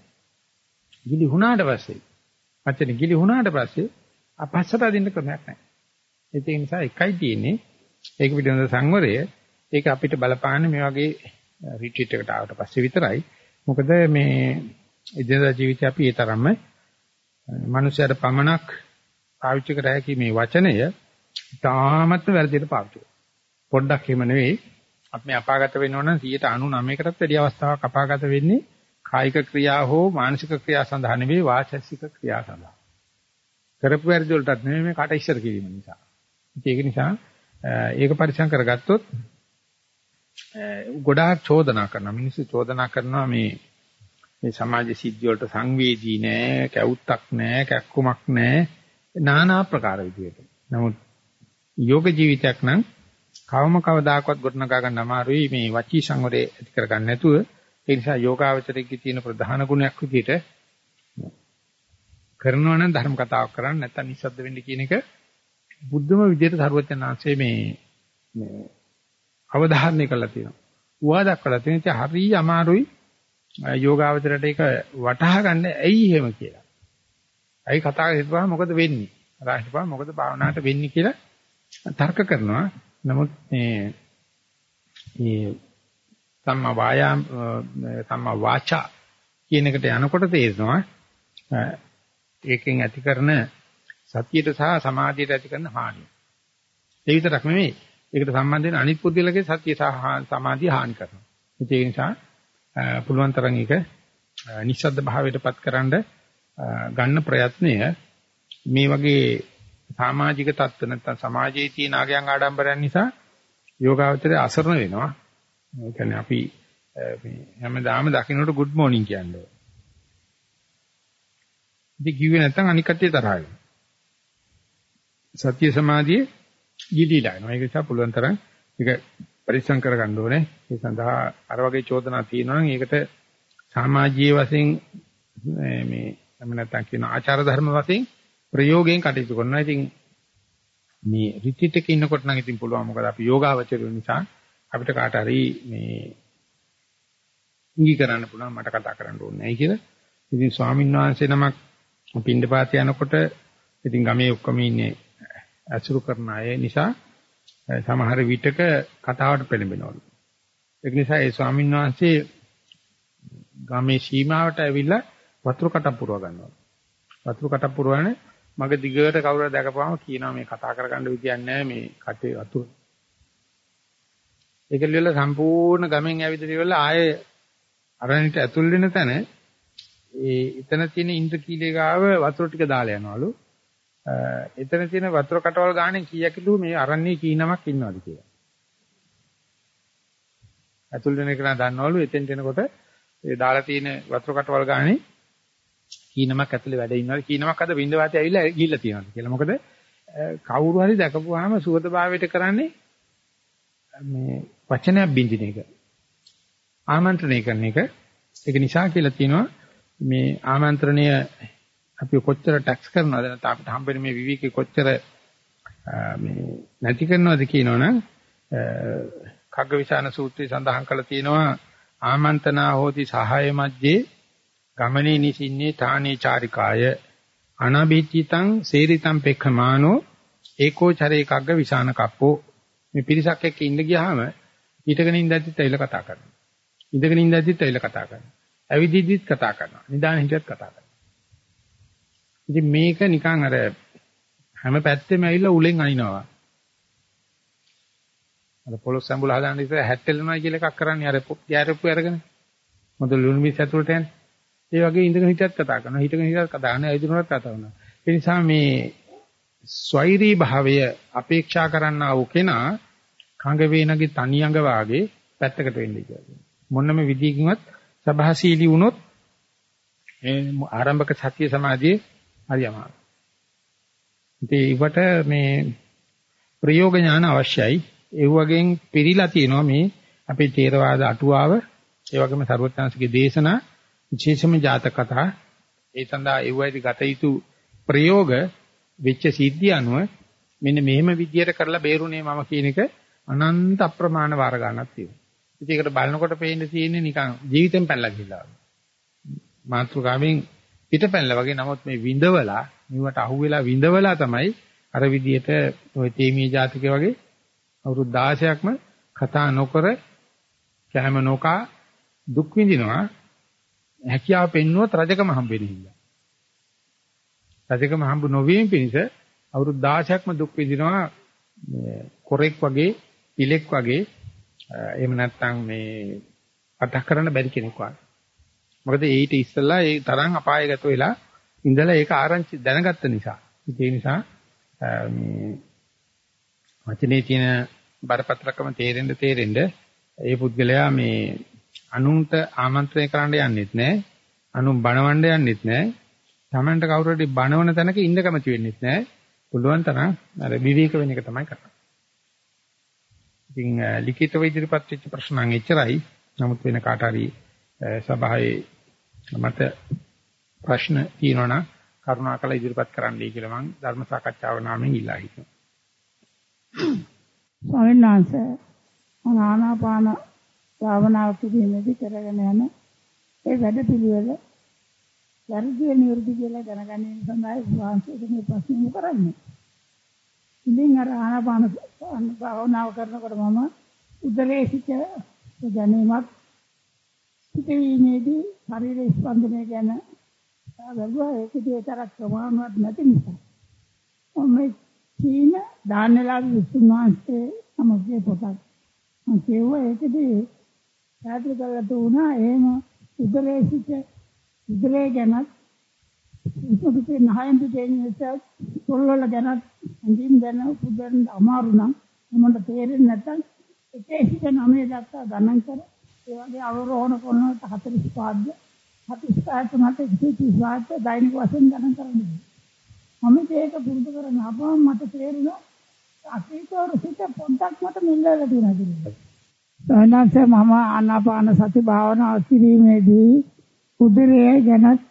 ගිලි වුණාට පස්සේ මචං ගිලි වුණාට පස්සේ අපස්සට අදින්න ක්‍රමයක් නැහැ. ඒ නිසා එකයි තියෙන්නේ ඒක පිළිබඳ සංවරය ඒක අපිට බලපාන්නේ මේ වගේ රිට්‍රීට් එකට ආවට පස්සේ විතරයි. මොකද මේ ඉදිරියට ජීවිතේ අපි ඒ තරම්ම මනුෂ්‍යයට පමණක් පාවිච්චි කර හැකි මේ වචනය තාමත් වැරදියට පාවිච්චි කරනවා. පොඩ්ඩක් එහෙම නෙවෙයි. අපි අපාගත වෙනව නම් 99කටත් වැඩි අවස්ථාවක් අපාගත වෙන්නේ කායික ක්‍රියා හෝ මානසික ක්‍රියා සඳහා නෙවෙයි වාචසික ක්‍රියා සඳහා. කරපු වැරදි වලටත් නෙවෙයි මේ කට ඉස්සර කිරීම නිසා. ඒක නිසා ඒක පරිසම් කරගත්තොත් ගොඩාක් චෝදනා කරනවා. මිනිස්සු චෝදනා කරනවා මේ මේ සමාජ සිද්ධි වලට සංවේදී නෑ, කැවුත්තක් නෑ, කැක්කුමක් නෑ, নানা ආකාර විදියට. නමුත් යෝග ජීවිතයක් නම් කවම කවදාකවත් ගොඩනගා ගන්න අමාරුයි මේ වචී සංවරය ඇති කරගන්න නැතුව. ඒ නිසා යෝගාවචරයේ තියෙන ප්‍රධාන ගුණයක් විදියට කරනවා නම් ධර්ම කතාවක් කරන්න නැත්නම් නිස්සද්ද වෙන්න කියන එක බුද්ධම විදියට සරුවචනාංශයේ මේ මේ අවධාරණය කළා තියෙනවා. උවා දක්වලා තියෙන ඉතින් හරිය අමාරුයි යෝගාවචරයට ඒක වටහා ගන්න ඇයි එහෙම කියලා. ඇයි කතා කරලා මොකද වෙන්නේ? රාශිපා මොකද භාවනාවට වෙන්නේ කියලා තර්ක කරනවා. නමුත් මේ මේ සම්මා වායාම සම්මා වාචා කියන එකට යනකොට තේරෙනවා ඒකෙන් ඇති කරන සතියට සහ සමාධියට ඇති කරන හානිය. ඒ විතරක් නෙමෙයි ඒකට සම්බන්ධ වෙන අනිත් පුද්ගලගේ සතිය සහ සමාධිය හානි කරනවා. ඒ නිසා පුළුවන් තරම් ඒක නිස්සද්ද භාවයටපත් කරන්න ගන්න ප්‍රයත්නය මේ වගේ සමාජික තත්ත්ව නැත්නම් සමාජයේ තියෙන ආගයන් ආඩම්බරයන් නිසා යෝගාවචරය අසරණ වෙනවා. ඒ කියන්නේ අපි මේ හැමදාම දකින්නට good morning කියන්නේ. ඉතින් කිව්වේ නැත්නම් අනික් කට්ටිය තරහ වෙනවා. සත්‍ය සමාධියේ ගිලිලා යනවා. ඒක නිසා පුළුවන් තරම් ඒක පරිස්සම් කරගන්න ඕනේ. ඒ සඳහා අර වගේ චෝදනා තියෙනවා නම් ඒකට සමාජීය වශයෙන් මේ එහෙම නැත්නම් කියන ආචාර ධර්ම වශයෙන් ප්‍රයෝගයෙන් කටයුතු කරනවා. ඉතින් මේ රිට්‍රීට් එකේ ඉන්නකොට නම් ඉතින් පුළුවන් මොකද අපි යෝගාවචරය නිසා අපිට කාට හරි මේ ඉඟි කරන්න පුළුවන් මට කතා කරන්න ඕනේ නැහැ කියලා. ඉතින් ස්වාමීන් වහන්සේ නමක් පින්ඩපාත යනකොට ඉතින් ගමේ ඔක්කොම ඉන්නේ ඇසුරු කරන අය නිසා සමහර විටක කතාවට පෙළඹෙනවලු. ඒක නිසා ඒ ස්වාමීන් වහන්සේ ගමේ සීමාවට ඇවිල්ලා වතුර කටක් පුරව ගන්නවා. වතුර කටක් පුරවන්නේ මග දිගට කවුරුහරි දැකපුවාම කියනවා මේ කතා කරගන්න විදියක් නැහැ මේ කටේ වතුර. ඒක ලියලා සම්පූර්ණ ගමෙන් ඇවිදලා ඉවරලා ආයේ අරණිට ඇතුල් වෙන තැන ඒ එතන තියෙන ඉන්ද්‍රකීලේ ගාව වතුර ටික දාලා යනවලු. එතන තියෙන වතුර කටවල් ගානේ කීයකද මේ අරන්නේ කී නමක් ඉන්නවද කියලා. ඇතුල් වෙන එක නා දන්නවලු එතෙන් දෙනකොට ඒ දාලා තියෙන වතුර කටවල් ගානේ කීනමක් ඇතුලේ වැඩ ඉන්නවා කීනමක් අද විඳ වාතය ඇවිල්ලා ගිහිල්ලා තියෙනවා කියලා. මොකද කවුරු හරි දැකපුවාම සුවතභාවයට කරන්නේ මේ වචනයක් බින්දින එක. ආමන්ත්‍රණය කරන එක. ඒක නිසා කියලා තියෙනවා මේ ආමන්ත්‍රණය අපි කොච්චර ටැක්ස් කරනවද නැත්නම් අපිට හම්බෙන මේ විවිකේ කොච්චර මේ නැති කරනවද කියනවනම් කග්ගවිශාන සූත්‍රයේ සඳහන් කරලා තියෙනවා ආමන්ත්‍රණා හෝති සහාය මැජ්ජේ ගමනේ නිසින්නේ තානේ චාරිකාය අනබිචිතං සේරිතං පෙක්ඛමානෝ ඒකෝ චරේ කග්ග විසාන කප්පෝ. මේ පිරිසක් එක්ක ඉඳ ගියාම ඊටගෙන ඉඳද්දිත් ඇවිල්ලා කතා කරනවා. ඉඳගෙන ඉඳද්දිත් ඇවිල්ලා කතා කරනවා. ඇවිදිද්දිත් කතා කරනවා. නිදාන හිටියත් කතා කරනවා. ඉතින් මේක නිකන් අර හැම පැත්තෙම ඇවිල්ලා උලෙන් අනිනවා අර පොලොස් සම්බුල හදාන්න ඉතින් හැට්ටෙලනවා කියලා එකක් කරන්නේ අර ගෑරප්පු අරගෙන මොකද ලුණු මිස් ඇතුළට යන්නේ ඒ වගේ ඉඳගෙන හිටියත් කතා කරනවා. හිටගෙන හිටියත් කතා කරනවා. ඇවිදිනවත් කතා කරනවා. ඒ නිසා මේ ස්වෛරී භාවය අපේක්ෂා කරන්නා වූ කෙනා කඟ වේනගේ තනි අඟ වාගේ පැත්තකට වෙන්නේ කියලා. මොනම විදියකින්වත් සබහාශීලී වුණොත් මේ ආරම්භක සතිය සමාධියේ හරි අමාරුයි. ඉතින් ඒවට මේ ප්‍රයෝග ඥාන අවශ්‍යයි. ඒ වගේන් පිරීලා තියෙනවා මේ අපේ තේරවාද අටුවාව ඒ වගේම ਸਰවඥාන්සේගේ දේශනා විශේෂම ජාතක කතා ඒ සඳහා එව්වයිදි ගත යුතු ප්‍රයෝග වෙච්ච සිද්ධිය අනුව මෙන්න මෙහෙම විදියට කරලා බේරුණේ මම කියන එක අනන්ත අප්‍රමාණ වාර ගන්නක් තියෙනවා. ඉතින් ඒකට බලනකොට පේන්න තියෙන්නේ නිකන් ජීවිතෙන් පැනලා ගිහලා. මාත්‍රකාවෙන් පිටපැනලා වගේ නමුත් මේ විඳවලා මෙවට අහුවෙලා විඳවලා තමයි අර විදියට ඔය තේමී ජාතිකය වගේ අවුරුදු 16ක්ම කතා නොකර කැම නොකා දුක් විඳිනවා හැකියාව පෙන්නුවොත් රජකම හම්බෙන්නේ. රජකම හම්බු නොවීම පිණිස අවුරුදු 16ක්ම දුක් විඳිනවා කොරෙක් වගේ, පිලෙක් වගේ එහෙම නැත්නම් මේ අටක් කරන්න බැරි කෙනෙක් වගේ. මොකද ඊට ඉස්සෙල්ලා ඒ තරම් අපායගත වෙලා ඉඳලා ඒක ආරංචි දැනගත්ත නිසා. ඒ නිසා මේ වචනේ තියෙන බරපතලකම තේරෙන්න තේරෙන්න ඒ පුද්ගලයා මේ අනුන්ට ආමන්ත්‍රණය කරන්න යන්නෙත් නැහැ. අනුන් බණවන්න යන්නෙත් නැහැ. Tamanට කවුරු හරි බණවන තැනක ඉන්න කැමති වෙන්නෙත් නැහැ. පුළුවන් තරම් අර විවේක වෙන එක තමයි කරන්නේ. ඉතින් ලිඛිතව ඉදිරිපත් වෙච්ච ප්‍රශ්න නම් එච්චරයි. නමුත් වෙන කාට හරි සභාවේ මට ප්‍රශ්න තියෙනවා නම් කරුණාකරලා ඉදිරිපත් කරන්නයි කියලා මම ධර්ම සාකච්ඡාව නාමයෙන් ඉල්ලා හිටිනවා. ස්වාමීන් වහන්සේ ආනාපාන භාවනාව කිරීමේදී කරගෙන යන ඒ වැඩ පිළිවෙල වැරදි නිවර්දි කියලා දැනගැනීම සඳහා වාංශයට මේ ප්‍රශ්නේ කරන්නේ. ඉතින් අර ආනාපාන භාවනාව කරනකොට මම උදරයේ සිට දැනීමක් සිටීමේදී ශරීර ස්පන්දනය ගැන බැලුවා. ඒකදී තරක් ප්‍රමාණවත් නැති නිසා. මම චීන දානලා විසුණුන්සේ සමගිය පොතක් මම කියුවා. ඒකදී පැහැදිලි කරලා දුණා එහෙම උදරේ සිට උදරේ ගැනත් ඉස්සුදුේ නහයෙන් දෙන්නේ තොල්වල ගැනත් අඳින් දැන පුදන් අමාරු නම් මමට තේරෙන්නේ නැත්නම් එකේ සිට නවයේ දක්වා ගණන් කර ඒ වගේ අවරෝහණ කරනකොට 45ද 45ට මට 135ට දෛනික වශයෙන් ගණන් කරන්නේ මම ඒක පුරුදු කරන අපම මට තේරුණා. අතීතවල සිට පොඩ්ඩක් මට මෙල්ලලා තියෙනවා කියලා. සයන්ස මම ආනාපාන සති භාවනාව කිරීමේදී උදරයේ ගැනත්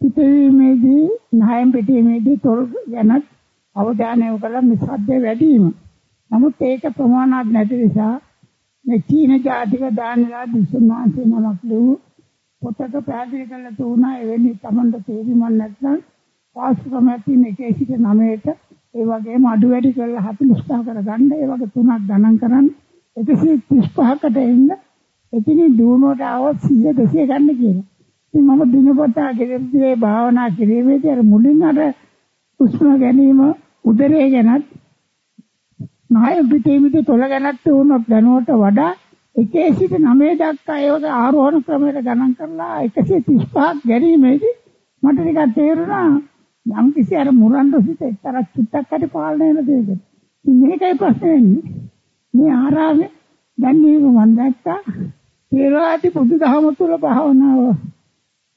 පිටවීමේදී නහයෙන් පිටීමේදී තොල් ගැනත් අවධානය යොමු කළා. මිසද්ද වැඩිම. නමුත් ඒක ප්‍රමාණවත් නැති නිසා මේ චීන ජාතික දානලා දුසුනාන්සේ නමක් ලියු පොතක පැහැදිලි කරලා තුනා එවැනි තමන්ට තේරිමක් නැත්නම් පාස්කමක් තියෙන එකේ සිට 9ට ඒ වගේම අඩු වැඩි කරලා 45 කරගන්න. ඒ වගේ තුනක් ගණන් කරන්නේ. 135කට එන්න එතනින් දුවනට આવොත් 100 200 ගන්න කියලා. ඉතින් මම දිනපතා කෙරෙන්නේ භාවනා කිරීමේදී අර මුලින් අර උස්ම ගැනීම උදරයේ ගැනත් නාය පිටේමිට තොල ගැනත් වුණොත් දැනුවට වඩා එකේ සිට 9 දක්වා ඒක ආරෝහණ ක්‍රමයට ගණන් කරලා 135ක් ගැනීමේදී මට ටිකක් තේරුණා යම් කිසි අර මුරන්ඩ සිට එක්තරා චුට්ටක් හරි පාලනය වෙන දෙයක. මේකයි ප්‍රශ්නේ වෙන්නේ. මේ ආරාමේ දැන් මේක මම දැක්කා තේරවාදී බුදුදහම තුල භාවනාව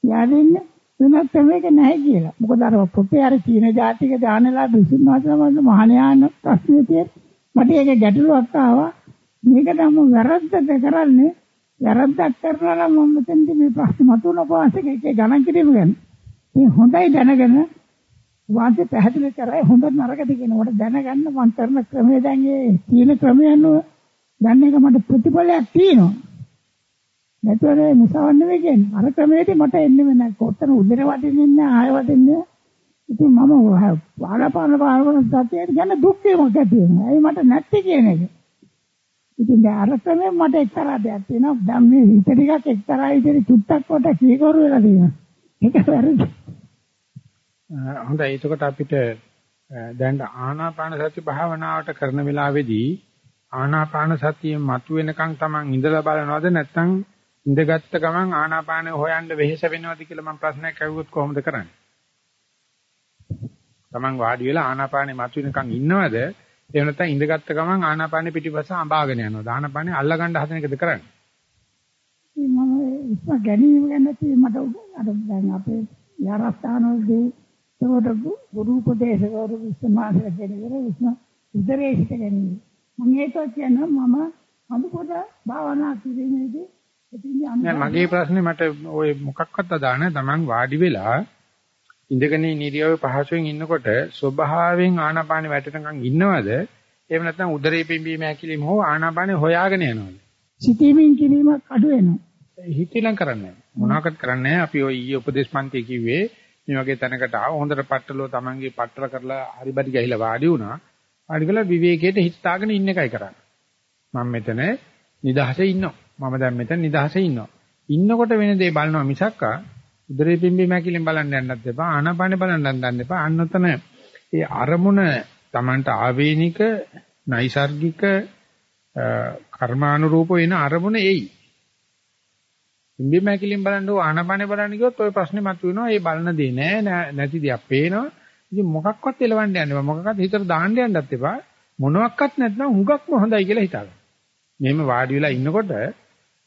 යදින්න වෙනත් ක්‍රමයක නැහැ කියලා. මොකද අර පොතේ අර චීන ජාතික දානලා විසුණුවාසම මහානයාන ප්‍රශ්නේ තියෙන මට ඒක ගැටලුවක් ආවා. මේක තමයි වැරද්දද කරන්නේ. වැරද්දක් කරනවා නම් මම මෙතෙන්දි මේ ප්‍රශ්න මතුවන පාසක එක ගණන් කිරීම ගැන. මේ හොඳයි දැනගෙන වාසිය පැහැදිලි කරයි හොඳ නරකද කියනකොට දැනගන්න මම කරන ක්‍රමය දැන් ඒ තියෙන ක්‍රමය අනුව දැන් එක මට ප්‍රතිඵලයක් තියෙනවා. නැතුව නේ මුසාවන්න නෙවෙයි කියන්නේ. අර ක්‍රමයේදී මට එන්නේ නැහැ. කොතන උදේට වටින්නේ නැහැ, ආය වටින්නේ. ඉතින් මම පාලපාන පාලන සතියේ ගැන දුක් වීමක් ඇති වෙනවා. ඒ මට නැති කියන එක. ඉතින් දැන් අර ක්‍රමේ මට එක්තරා දෙයක් තියෙනවා. දැන් මේ හිත ටිකක් එක්තරා විදිහට චුට්ටක් කොට කීකරු වෙලා තියෙනවා. ඒක වැරදි. හොඳයි. එතකොට අපිට දැන් ආනාපාන සති භාවනාවට කරන වෙලාවේදී ආනාපාන සතියේ මතුවෙනකන් Taman ඉඳලා බලනවද නැත්නම් ඉඳගත්ත ගමන් ආනාපානය හොයන්න වෙහෙස වෙනවද කියලා මම ප්‍රශ්නයක් අහුවොත් කොහොමද කරන්නේ? Taman වාඩි වෙලා ආනාපානේ මතුවෙනකන් ඉන්නවද? එහෙම නැත්නම් ඉඳගත්ත ගමන් ආනාපානේ පිටිපස්ස අඹාගෙන යනවද? ආනාපානේ අල්ලගන්න හදන එකද කරන්නේ? මම ගැනීම ගැන මට අර දැන් අපේ යාරස්ථානවලදී ඒකට ගුරු උපදේශකවරු විශ්වාසය කෙනෙකුට විශ්ව උදරේසිත ගැනීම. මම ඒක කියනවා මම අමුකොට භාවනා කිරීමේදී මගේ ප්‍රශ්නේ මට ওই මොකක්වත් අදාළ නැහැ. Taman වාඩි වෙලා ඉඳගෙන නිරියව පහසුවෙන් ඉන්නකොට ස්වභාවයෙන් ආනාපානෙ වැටෙනකන් ඉන්නවද? එහෙම නැත්නම් උදරේ පිම්බීම හැකිලිම හෝ ආනාපානෙ හොයාගෙන යනවද? සිතීමෙන් කිරීමක් අඩු වෙනවා. හිතිලම් කරන්නේ මොනවාකට කරන්නේ අපි ඔය ඊයේ උපදේශ පන්ති කිව්වේ මේ වගේ තැනකට ආව. හොඳට පట్టලෝ Tamange පట్టල කරලා හරිබඩි ගහිලා වාඩි වුණා. වාඩි වෙලා විවේකයට හිතාගෙන ඉන්න එකයි කරන්නේ. මම මෙතන නිදහසේ ඉන්නවා. මම දැන් මෙතන නිදහසේ ඉන්නවා. ඉන්නකොට වෙන දේ බලනවා මිසක්කා උදරේ පිම්බි මැකිලෙන් බලන්න යන්නත් එපා ආනපානේ බලන්න යන්නත් එපා. අන්නතන ඒ අරමුණ Tamanට ආවේනික නයිසර්ගික කර්මානුරූප වෙන අරමුණ එයි. පිම්බි මැකිලෙන් බලන්න ඕ ආනපානේ බලන්න කිව්වොත් ওই ප්‍රශ්නේ මතුවෙනවා. ඒ බලන දේ නෑ නැති දෙයක් පේනවා. ඉතින් මොකක්වත් එලවන්න යන්න එපා. මොකක්වත් හිතට දාන්න යන්නත් එපා. මොනවත් නැත්නම් හුඟක්ම හොඳයි කියලා හිතාගන්න. මෙහෙම වාඩි වෙලා ඉන්නකොට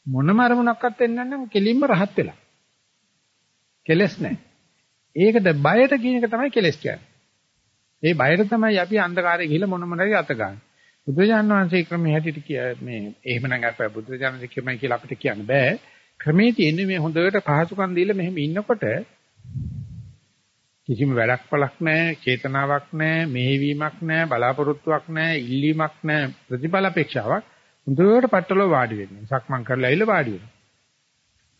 මොනම අරමුණක්වත් එන්නේ නැත්නම් කෙලින්ම රහත් වෙලා. කෙලස් නැහැ. ඒකට බයට කියන එක තමයි කෙලස් කියන්නේ. ඒ බයට තමයි අපි අන්ධකාරයේ ගිහිල්ලා මොන මොනරි අත ගන්න. බුදුරජාණන් වහන්සේ ක්‍රමයේ හැටියට කිය මේ එහෙමනම් අපේ බුදුරජාණන් ක්‍රමයි කියලා අපිට කියන්න බෑ. ක්‍රමේ තියෙන්නේ මේ හොඳට පහසුකම් දීලා මෙහෙම ඉන්නකොට කිසිම වැඩක් පළක් නැහැ, චේතනාවක් නැහැ, මෙහෙවීමක් නැහැ, බලාපොරොත්තුවක් නැහැ, ඉල්ලීමක් නැහැ, ප්‍රතිඵල අපේක්ෂාවක් හොඳට පట్టල වාඩි වෙන්න. සක්මන් කරලා ඇවිල්ලා වාඩි වෙනවා.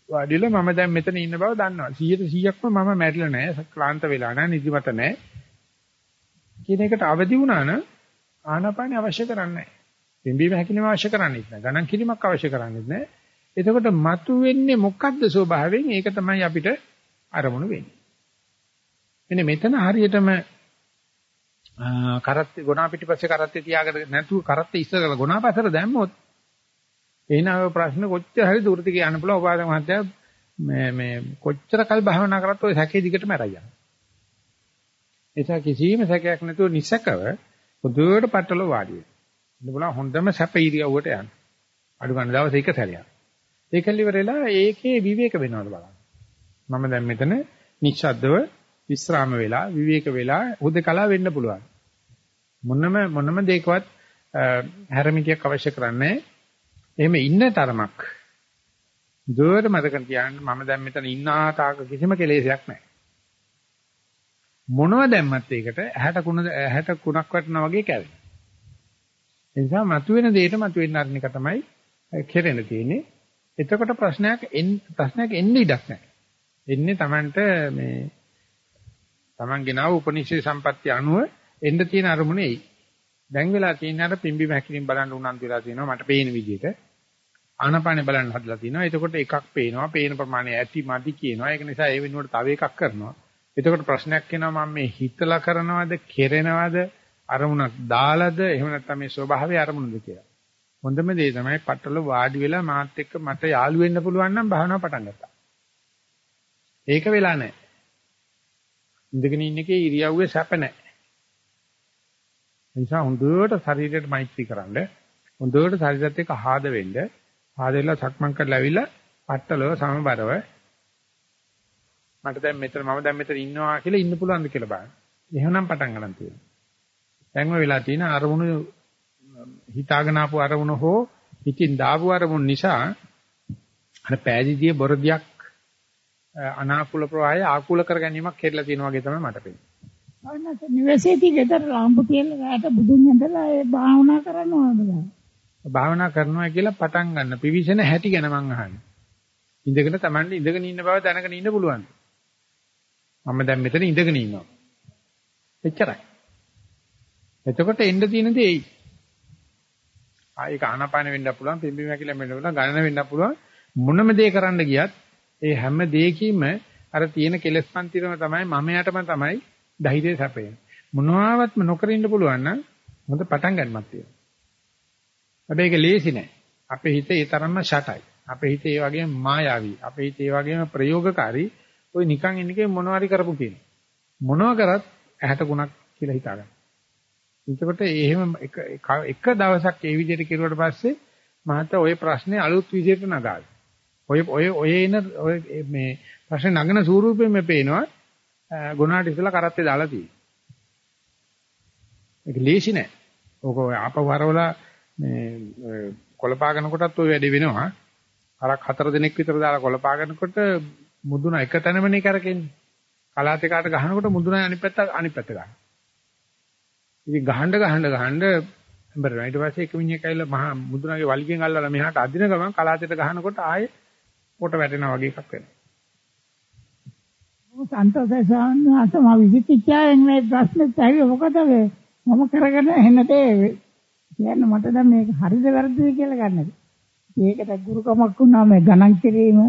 වාඩි වෙලා මම දැන් මෙතන ඉන්න බව දන්නවා. 100%ක්ම මම මැරිලා නැහැ, ක්ලාන්ත වෙලා නැහැ, නිදිමත නැහැ. කියන එකට අවදි වුණා නම් ආනාපානිය අවශ්‍ය කරන්නේ නැහැ. පිම්බීම හැකිලිම අවශ්‍ය කරන්නේ නැහැ. ගණන් කිරීමක් අවශ්‍ය කරන්නේ නැහැ. එතකොට මතු වෙන්නේ මොකද්ද ස්වභාවයෙන්? ඒක තමයි අපිට අරමුණු වෙන්නේ. මෙන්න මෙතන හරියටම කරත්තේ ගොනා පිටිපස්සේ කරත්තේ තියාගෙන නැතුව කරත්තේ ඉස්සර කරලා ගොනා පස්සට දැම්මොත් එහෙනම් ඔය ප්‍රශ්න කොච්චර හරි දුරට කියන්න පුළුවන් උපාද මහත්තයා මේ මේ කොච්චර කල් භාවනා කරත් ඔය සැකේ දිගටම ඇරයි යනවා. ඒක කිසිම සැකයක් නැතුව නිසකව පොදුවට පట్టල වාඩි වෙනවා. ඉන්න බලන්න හොඳම සැප ඉරියව්වට යන්න. අඩු ගන්න දවස් එක සැරයක්. ඒකලි ඉවරලා ඒකේ විවේක වෙනවද බලන්න. මම දැන් මෙතන නිශ්ශබ්දව විස්්‍රාම වෙලා විවේක වෙලා හුදකලා වෙන්න පුළුවන්. මොනම මොනම දෙයකවත් හැරමිටියක් අවශ්‍ය කරන්නේ එහෙම ඉන්න තරමක් දුර මතක තියාගන්න මම දැන් මෙතන ඉන්න ආතාවක කිසිම කෙලෙසයක් නැහැ. මොනව දැම්මත් ඒකට ඇහැට කුණ ඇහැට කුණක් වටනා වගේ කැවෙන. ඒ නිසා මතුවෙන දෙයට මතුවෙන්න අරින එක තමයි කෙරෙන්න තියෙන්නේ. එතකොට ප්‍රශ්නයක් ප්‍රශ්නයක් එන්නේ ඉඩක් නැහැ. එන්නේ Tamanට මේ Taman ගෙනාව උපනිෂේ සම්පත්‍ය අනුව එන්න තියෙන අරමුණේ දැන් වෙලා තියෙන අර පිම්බි මහැකිලින් බලන්න උනන්දු වෙලා තියෙනවා මට පේන විදිහට ආනපානේ බලන්න හදලා තිනවා එතකොට එකක් පේනවා පේන ප්‍රමාණය ඇති මදි කියනවා ඒක නිසා ඒ වෙනුවට තව එකක් කරනවා එතකොට ප්‍රශ්නයක් එනවා මම මේ හිතලා කරනවද කෙරෙනවද අරමුණක් දාලාද එහෙම නැත්නම් මේ ස්වභාවය අරමුණද කියලා හොඳම දේ තමයි පట్టල වාඩි වෙලා මාත් එක්ක මට යාළු වෙන්න පුළුවන් නම් භාවනාව පටන් ගත්තා ඒක වෙලා නැහැ ඉඳගෙන ඉන්න එකේ ඉරියව්වේ සැප නැහැ. ඒ නිසා හොඳට ශරීරයට මෛත්‍රී කරන්න. හොඳට ශරීරයත් එක්ක ආහද වෙන්න. ආහද වෙලා සක්මන් කරලා ඇවිල්ලා පట్టලව සමබරව මට දැන් මෙතන මම දැන් මෙතන ඉන්නවා කියලා ඉන්න පුළුවන්ද කියලා බලන්න. එහෙනම් පටන් ගන්න තියෙනවා. දැන්ම වෙලා තියෙන අරමුණු හිතාගෙන ආපු අරමුණ හෝ හිතින් දාපු අරමුණ නිසා අර පෑදීදී බොරදියක් අනාකූල ප්‍රවාහය ආකූල කර ගැනීමක් කෙරලා තියෙනවා වගේ තමයි මට පේන්නේ. අවනත් නිවසේදී ගෙදර ලාම්පු තියලා රැට බුදුන් ඇඳලා ඒ භාවනා කරනවද? භාවනා කරනවා කියලා පටන් ගන්න පිවිසෙන හැටි ගැන මං අහන්නේ. ඉඳගෙන Tamande ඉඳගෙන ඉන්න බව දැනගෙන ඉන්න පුළුවන්. මම දැන් මෙතන ඉඳගෙන ඉන්නවා. එච්චරයි. එතකොට එන්න තියෙන දේ එයි. ආයක ආනාපාන වෙන්න පුළුවන්, පිම්බීම කියලා වෙන්න පුළුවන්, ගණන වෙන්න පුළුවන්. මොනම දේ කරන්න ගියත් ඒ හැම දෙයකින්ම අර තියෙන කෙලස් පන්තිරම තමයි මම යටම තමයි ධෛර්යය සැපේන්නේ. මොනවාවත්ම නොකර ඉන්න පුළුවන් නම් හොඳ පටන් ගන්නමක් තියෙනවා. හැබැයි ඒක ලේසි නෑ. අපේ හිත ඒ තරම්ම ෂටයි. අපේ හිත ඒ වගේම මායාවී. අපේ හිත ඒ වගේම ප්‍රයෝගකාරී. ඔය නිකන් ඉන්නකේ මොනවාරි කරපු කියන. මොනවා කරත් ඇහැට ගුණක් කියලා හිතාගන්න. එතකොට එහෙම එක එක දවසක් ඒ විදිහට කෙරුවට පස්සේ මහත ඔය ප්‍රශ්නේ අලුත් විදිහට නගාවි. ඔය ඔය ඔය එන ඔය මේ ප්‍රශ්න නගන ස්වරූපයෙන් මේ පේනවා ගුණාට ඉස්සලා කරත්තේ දාලා තියෙන්නේ. ඒක ලේසි නෑ. ඕක ආපහු වරවලා මේ කොළපාගන කොටත් ওই වැඩේ වෙනවා. හරක් හතර දිනක් විතර දාලා කොළපාගනකොට මුදුන එක තැනමනේ කරකෙන්නේ. කලාතේ කාට ගහනකොට මුදුන අනිත් පැත්ත අනිත් පැත්ත ගන්න. ඉතින් ගහන්න ගහන්න ගහන්න බරන ඊට පස්සේ එක මිනිහෙක් ඇවිල්ලා මහා මුදුනගේ වලිගෙන් අල්ලලා මෙහාට අදින ගමන් කලාතේට ගහනකොට ආයේ කොට වැටෙනා වගේ එකක් වෙනවා. සන්තෝෂයි සාන්නස මම විචිකිච්ඡාවෙන් මේ ප්‍රශ්නේ ඇහුවේ මොකද මම කරගෙන එන්නට කියන්න මට දැන් මේක හරිද වැරදිද කියලා ගන්නද? ඒකට ගුරුකමක් වුණා මේ ගණන් කිරීම.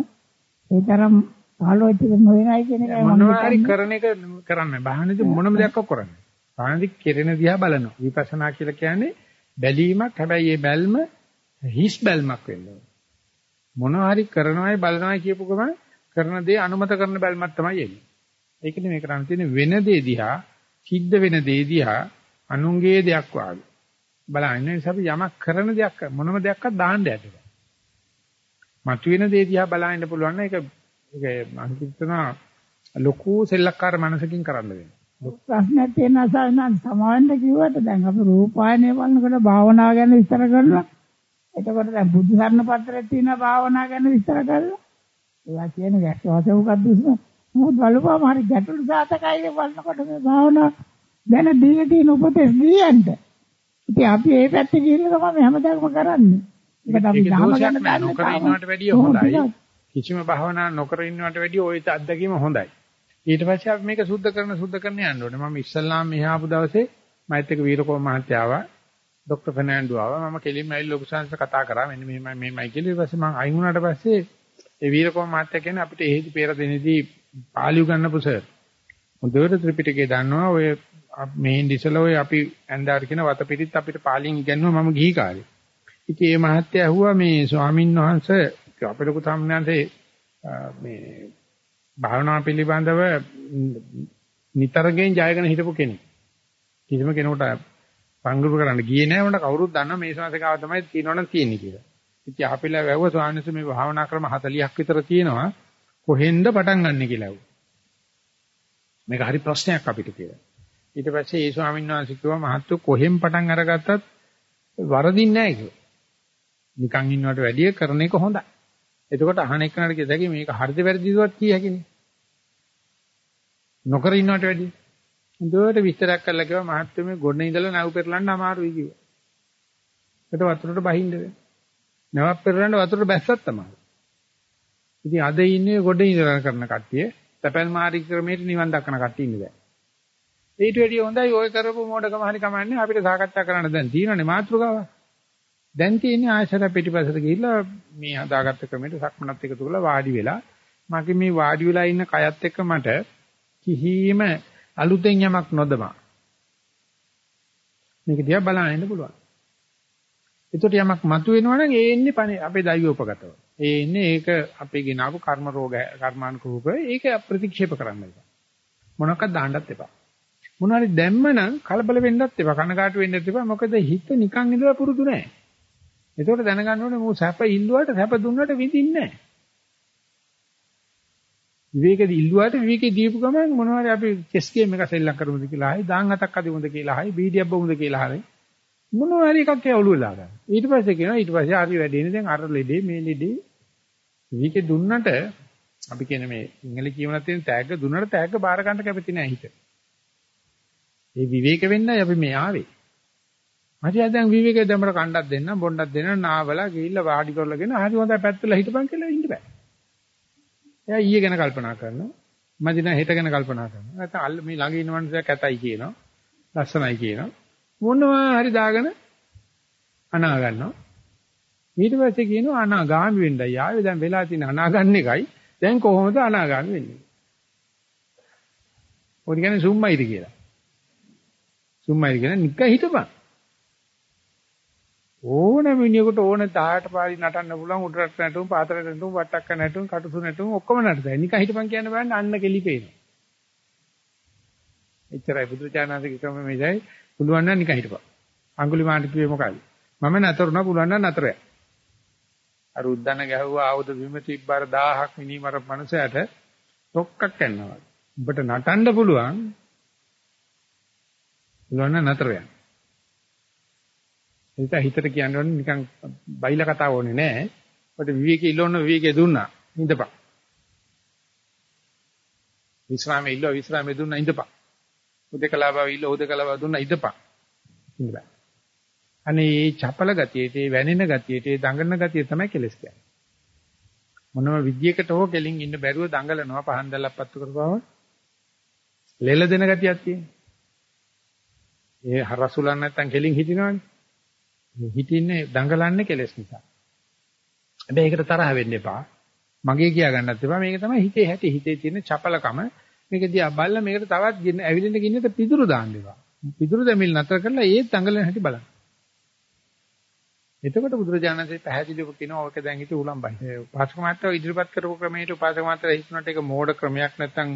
ඒ තරම් පහළොච්ච නොවෙනයි කියන එක මොනවා හරි කරන එක කරන්න. බාහනදී මොනම දෙයක් කරන්නේ. බාහනදී කෙරෙන දිහා බලනවා. විපස්සනා කියලා කියන්නේ බැලීමක්. හැබැයි මේ බැල්ම හිස් බැල්මක් වෙන්න මොනවා හරි කරනවායි බලනවායි කියපු ගමන් කරන දේ අනුමත කරන බැල්මක් තමයි එන්නේ. ඒකනේ මේ කරන්න. තියෙන්නේ වෙන දේ දිහා, සිද්ධ වෙන දේ දිහා අනුන්ගේ දෙයක් වාගේ. බලන්න නිසා අපි යමක් කරන දෙයක් මොනම දෙයක්වත් දාන්න යන්නේ. මතුවෙන දේ දිහා බලන්න පුළුවන් නම් ඒක ඒක මම හිතනවා ලොකු සෙල්ලක්කාර මනසකින් කරන්න වෙනවා. ප්‍රශ්නයක් තියෙනවා සාමාන්‍ය සමාවෙන්න කිව්වට දැන් අපි රූපායනය බලනකොට භාවනාව ගැන විස්තර කරනවා. එතකොට දැන් බුද්ධ ධර්ම පත්‍රයේ තියෙන භාවනාව ගැන විස්තර කරලා ඒවා කියන වැක්කවසවුකක් දුන්න මොකද බලපුවාම හරි ගැටළු සාතකයි බලනකොට මේ භාවනා දැන දීලා තියෙන උපදෙස් දීයන්ට. ඉතින් අපි ඒ පැත්තේ ගිහිල්ලා තමයි හැමදාම කරන්නේ. ඒකට අපි ධර්ම ගැන නොකර ඉන්නවට වැඩිය හොඳයි. කිසිම භාවනා නොකර ඉන්නවට වැඩිය ওই අත්දැකීම හොඳයි. ඊට පස්සේ අපි මේක සුද්ධ කරන සුද්ධ කරන යන්න ඕනේ. මම ඉස්සල්ලාම මෙහා ආපු දවසේ මෛත්‍රික වීරකෝම මහත්තයා ආවා. ડોક્ટર ෆර්නෑන්ඩෝ ආවා. මම කෙලින්ම ඇවිල්ලා ලොකු සංස්ස කතා කරා. මෙන්න මෙහෙමයි මෙහෙමයි කියලා. ඊට පස්සේ මම අයින් වුණාට පස්සේ ඒ වීරකෝම මහත්තයා කියන්නේ අපිට එහෙදි පෙර දෙනේදී පාළි උගන්නපු සර්. හොඳට ත්‍රිපිටකය දන්නවා. ඔය මේ ඉඳිසලා ඔය අපි ඇන්දාර කියන වතපිටිත් අපිට පාලියෙන් ඉගෙනුවා මම ගිහි කාලේ. ඉතින් මේ මහත්තයා ඇහුවා මේ ස්වාමින් වහන්සේ අපේ ලොකු සම්ඥාන්සේ මේ භාවනා පිළිබඳව නිතරගෙන් ජයගෙන හිටපු කෙනෙක්. කිසිම කෙනෙකුට පංගුරු කරන්න ගියේ නැහැ උන්ට කවුරුත් දන්නවා මේ ශාසකාව තමයි තියෙනවනම් තියෙන්නේ කියලා. ඉතින් අපිලා වැව්ව ස්වාමීන් වහන්සේ මේ භාවනා ක්‍රම 40ක් විතර තියෙනවා කොහෙන්ද පටන් ගන්න කියලා ඇහුවා. මේක හරි ප්‍රශ්නයක් අපිට කියලා. ඊට පස්සේ ඒ ස්වාමීන් වහන්සේ කිව්වා මහත්තයෝ කොහෙන් පටන් අරගත්තත් වරදින්නේ නැහැ කියලා. නිකන් ඉන්නවට වැඩිය කරන එක හොඳයි. එතකොට අහන එක්කනට කියතකි මේක හරිද වැරදිදවත් කිය හැකිනේ. නොකර ඉන්නවට වැඩිය. හොඳට විස්තරයක් කරලා කිව්වා මහත්තයෝ මේ ගොඩ ඉඳලා නැව් පෙරලන්න අමාරුයි කිව්වා. ඒකට වතුරට බහින්න වෙනවා. නැවක් පෙරලන්න වතුරට බැස්සත් තමයි. ඉතින් අද ඉන්නේ ගොඩ ඉඳලා කරන කට්ටිය තැපැල් මාරි ක්‍රමයට නිවන් දක්වන කට්ටිය ඉන්නේ දැන්. ඊට වැඩිය හොඳයි ඔය කරපු මොඩකම හරි කමන්නේ අපිට සාකච්ඡා කරන්න දැන් තියෙනනේ මාතෘකාව. දැන් තියෙන්නේ ආයශර පිටිපසට ගිහිල්ලා මේ හදාගත්ත ක්‍රමයට සක්මනත් එකතු කරලා වාඩි වෙලා මගේ මේ වාඩි වෙලා ඉන්න කයත් එක්ක මට කිහිම අලුතෙන් යමක් නොදමා මේක දිහා බලන්න ඉන්න පුළුවන්. එතකොට යමක් මතුවෙනවනම් ඒ එන්නේ අපේ දෛවෝපගතව. ඒ එන්නේ ඒක අපේ ගෙනාවු කර්ම රෝග කර්මානුකූප ඒක ප්‍රතික්ෂේප කරන්න එපා. මොනවාක්වත් දාන්නත් එපා. මොනවාරි දැම්මනම් කලබල වෙන්නත් එපා. කනකාටු වෙන්නත් එපා. මොකද හිත නිකන් ඉඳලා පුරුදු නෑ. එතකොට දැනගන්න ඕනේ මෝ සැප ඉල්ලුවට සැප දුන්නට විඳින්නේ නෑ. විවේකෙදි ඉල්ලුවාට විවේකේ දීපු ගමන් මොනවාරි අපි චෙස් ගේම් එක සෙල්ලම් කරමුද කියලා හයි දාන් හතක් අදිමුද කියලා හයි බීඩියක් බමුද කියලා හරි මොනවාරි එකක් ඒ ඔළුව දාගන්න. ඊට පස්සේ කියනවා ඊට පස්සේ හරි වැඩේනේ දැන් අර ලෙඩේ මේ ලෙඩේ විවේකේ දුන්නට අපි කියන මේ ඉංග්‍රීසි කියවනත් තියෙන තෑග්ග දුන්නට තෑග්ග බාර ගන්න කැපති නැහැ හිත. ඒ විවේක වෙන්නයි අපි මේ ආවේ. මට දැන් විවේකයේ දැමර කණ්ඩක් දෙන්න බොණ්ඩක් දෙන්න නාවලා ගිහිල්ලා වාඩි කරලාගෙන හරි හොඳයි පැත්තලා හිටපන් කියලා ඉන්න බෑ. එයා ඊයේ ගැන කල්පනා කරනවා. මදින හෙට ගැන කල්පනා කරනවා. නැත්නම් අල්ල මේ ළඟ ඉන්න මනුස්සයා කැතයි කියනවා. ලස්සනයි කියනවා. මොනවා හරි දාගෙන අනා ගන්නවා. ඊට පස්සේ කියනවා අනාගාමි වෙන්නයි ආවේ දැන් වෙලා තියෙන අනාගන්න එකයි දැන් කොහොමද අනාගාමි වෙන්නේ? ඔය කියන්නේ සුම්මයිද කියලා. සුම්මයිද කියන නික හිටපන්. ඕන මිනිහෙකුට ඕන 18 පාරි නටන්න පුළුවන් උඩරට නැටුම් පාතරට නැටුම් වට්ටක්ක නැටුම් කටුසු නැටුම් ඔක්කොම නටතයි. නිකන් හිටපන් කියන්න බෑනේ අන්න කෙලි පේනවා. එච්චරයි බුදුචානන්දගේ ක්‍රම මේයි පුළුවන් නම් නිකන් හිටපන්. අඟුලිමාල කිව්වේ මොකද? මම නතරුණා පුළුවන් නම් නතරයක්. අර උද්දන ගැහුවා ආවුද බිම තිබ්බර 1000ක් මිනිමර මනුස්සයට ඩොක්කක් කරනවා. උඹට නටන්න පුළුවන්. පුළුවන් නම් නතර යන්න. ඒක හිතට කියන්නේ නිකන් බයිලා කතාව ඕනේ නෑ. ඔබට විවේකී ඉල්ලන විවේකේ දුන්නා. ඉඳපන්. විශ්‍රාමයේ ඉල්ල විශ්‍රාමයේ දුන්නා ඉඳපන්. උදේකලා බව ඉල්ල උදේකලා බව දුන්නා ඉඳපන්. ඉඳපන්. අනේ මේ චපල ගතියට, මේ වැනෙන ගතියට, මේ දඟලන ගතිය තමයි කෙලස් කියන්නේ. මොනම විද්‍යයකට හෝ කෙලින් ඉන්න බැරුව දඟලනවා පහන් දැල්ලක් පත්තු කරපුවම ලෙල දෙන ගතියක් තියෙනවා. ඒ හරසුලන් නැත්තම් කෙලින් හිටිනවනේ. හිතින්නේ දඟලන්නේ කෙලස් නිසා. හැබැයි ඒකට තරහ වෙන්න එපා. මගේ කියා ගන්නත් එපා. මේක තමයි හිතේ හැටි හිතේ තියෙන චපලකම. මේක දිහා බලලා මේකට තවත් ඇවිදින්න ගින්නට පිදුරු දාන්න එපා. පිදුරු දෙමිල් නතර කරලා ඒත් දඟලන හැටි බලන්න. එතකොට බුදුරජාණන්සේ පැහැදිලිව කියනවා ඔක දැන් හිත උලම්බයි. උපාසක මාත්‍රව ඉදිරිපත් කරපු ක්‍රමයට උපාසක මාත්‍රව හිතනට ඒක මෝඩ ක්‍රමයක් නැත්නම්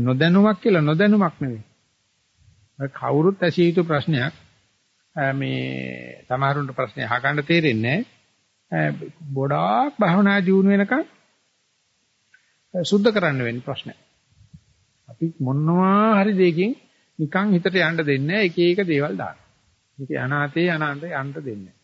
නොදැනුමක් කියලා නොදැනුමක් නෙවෙයි. කවුරුත් ඇසිය යුතු ප්‍රශ්නයක්. මේ සමහරුන්ට ප්‍රශ්නේ අහගන්න තේරෙන්නේ නැහැ. ගොඩාක් භවනා දියුණු වෙනකන් සුද්ධ කරන්න වෙන ප්‍රශ්නයක්. අපි මොනවා හරි දෙයකින් නිකන් හිතට යන්න දෙන්නේ එක එක දේවල් දාන්න. මේක අනාතේ අනාන්ත යන්න දෙන්නේ.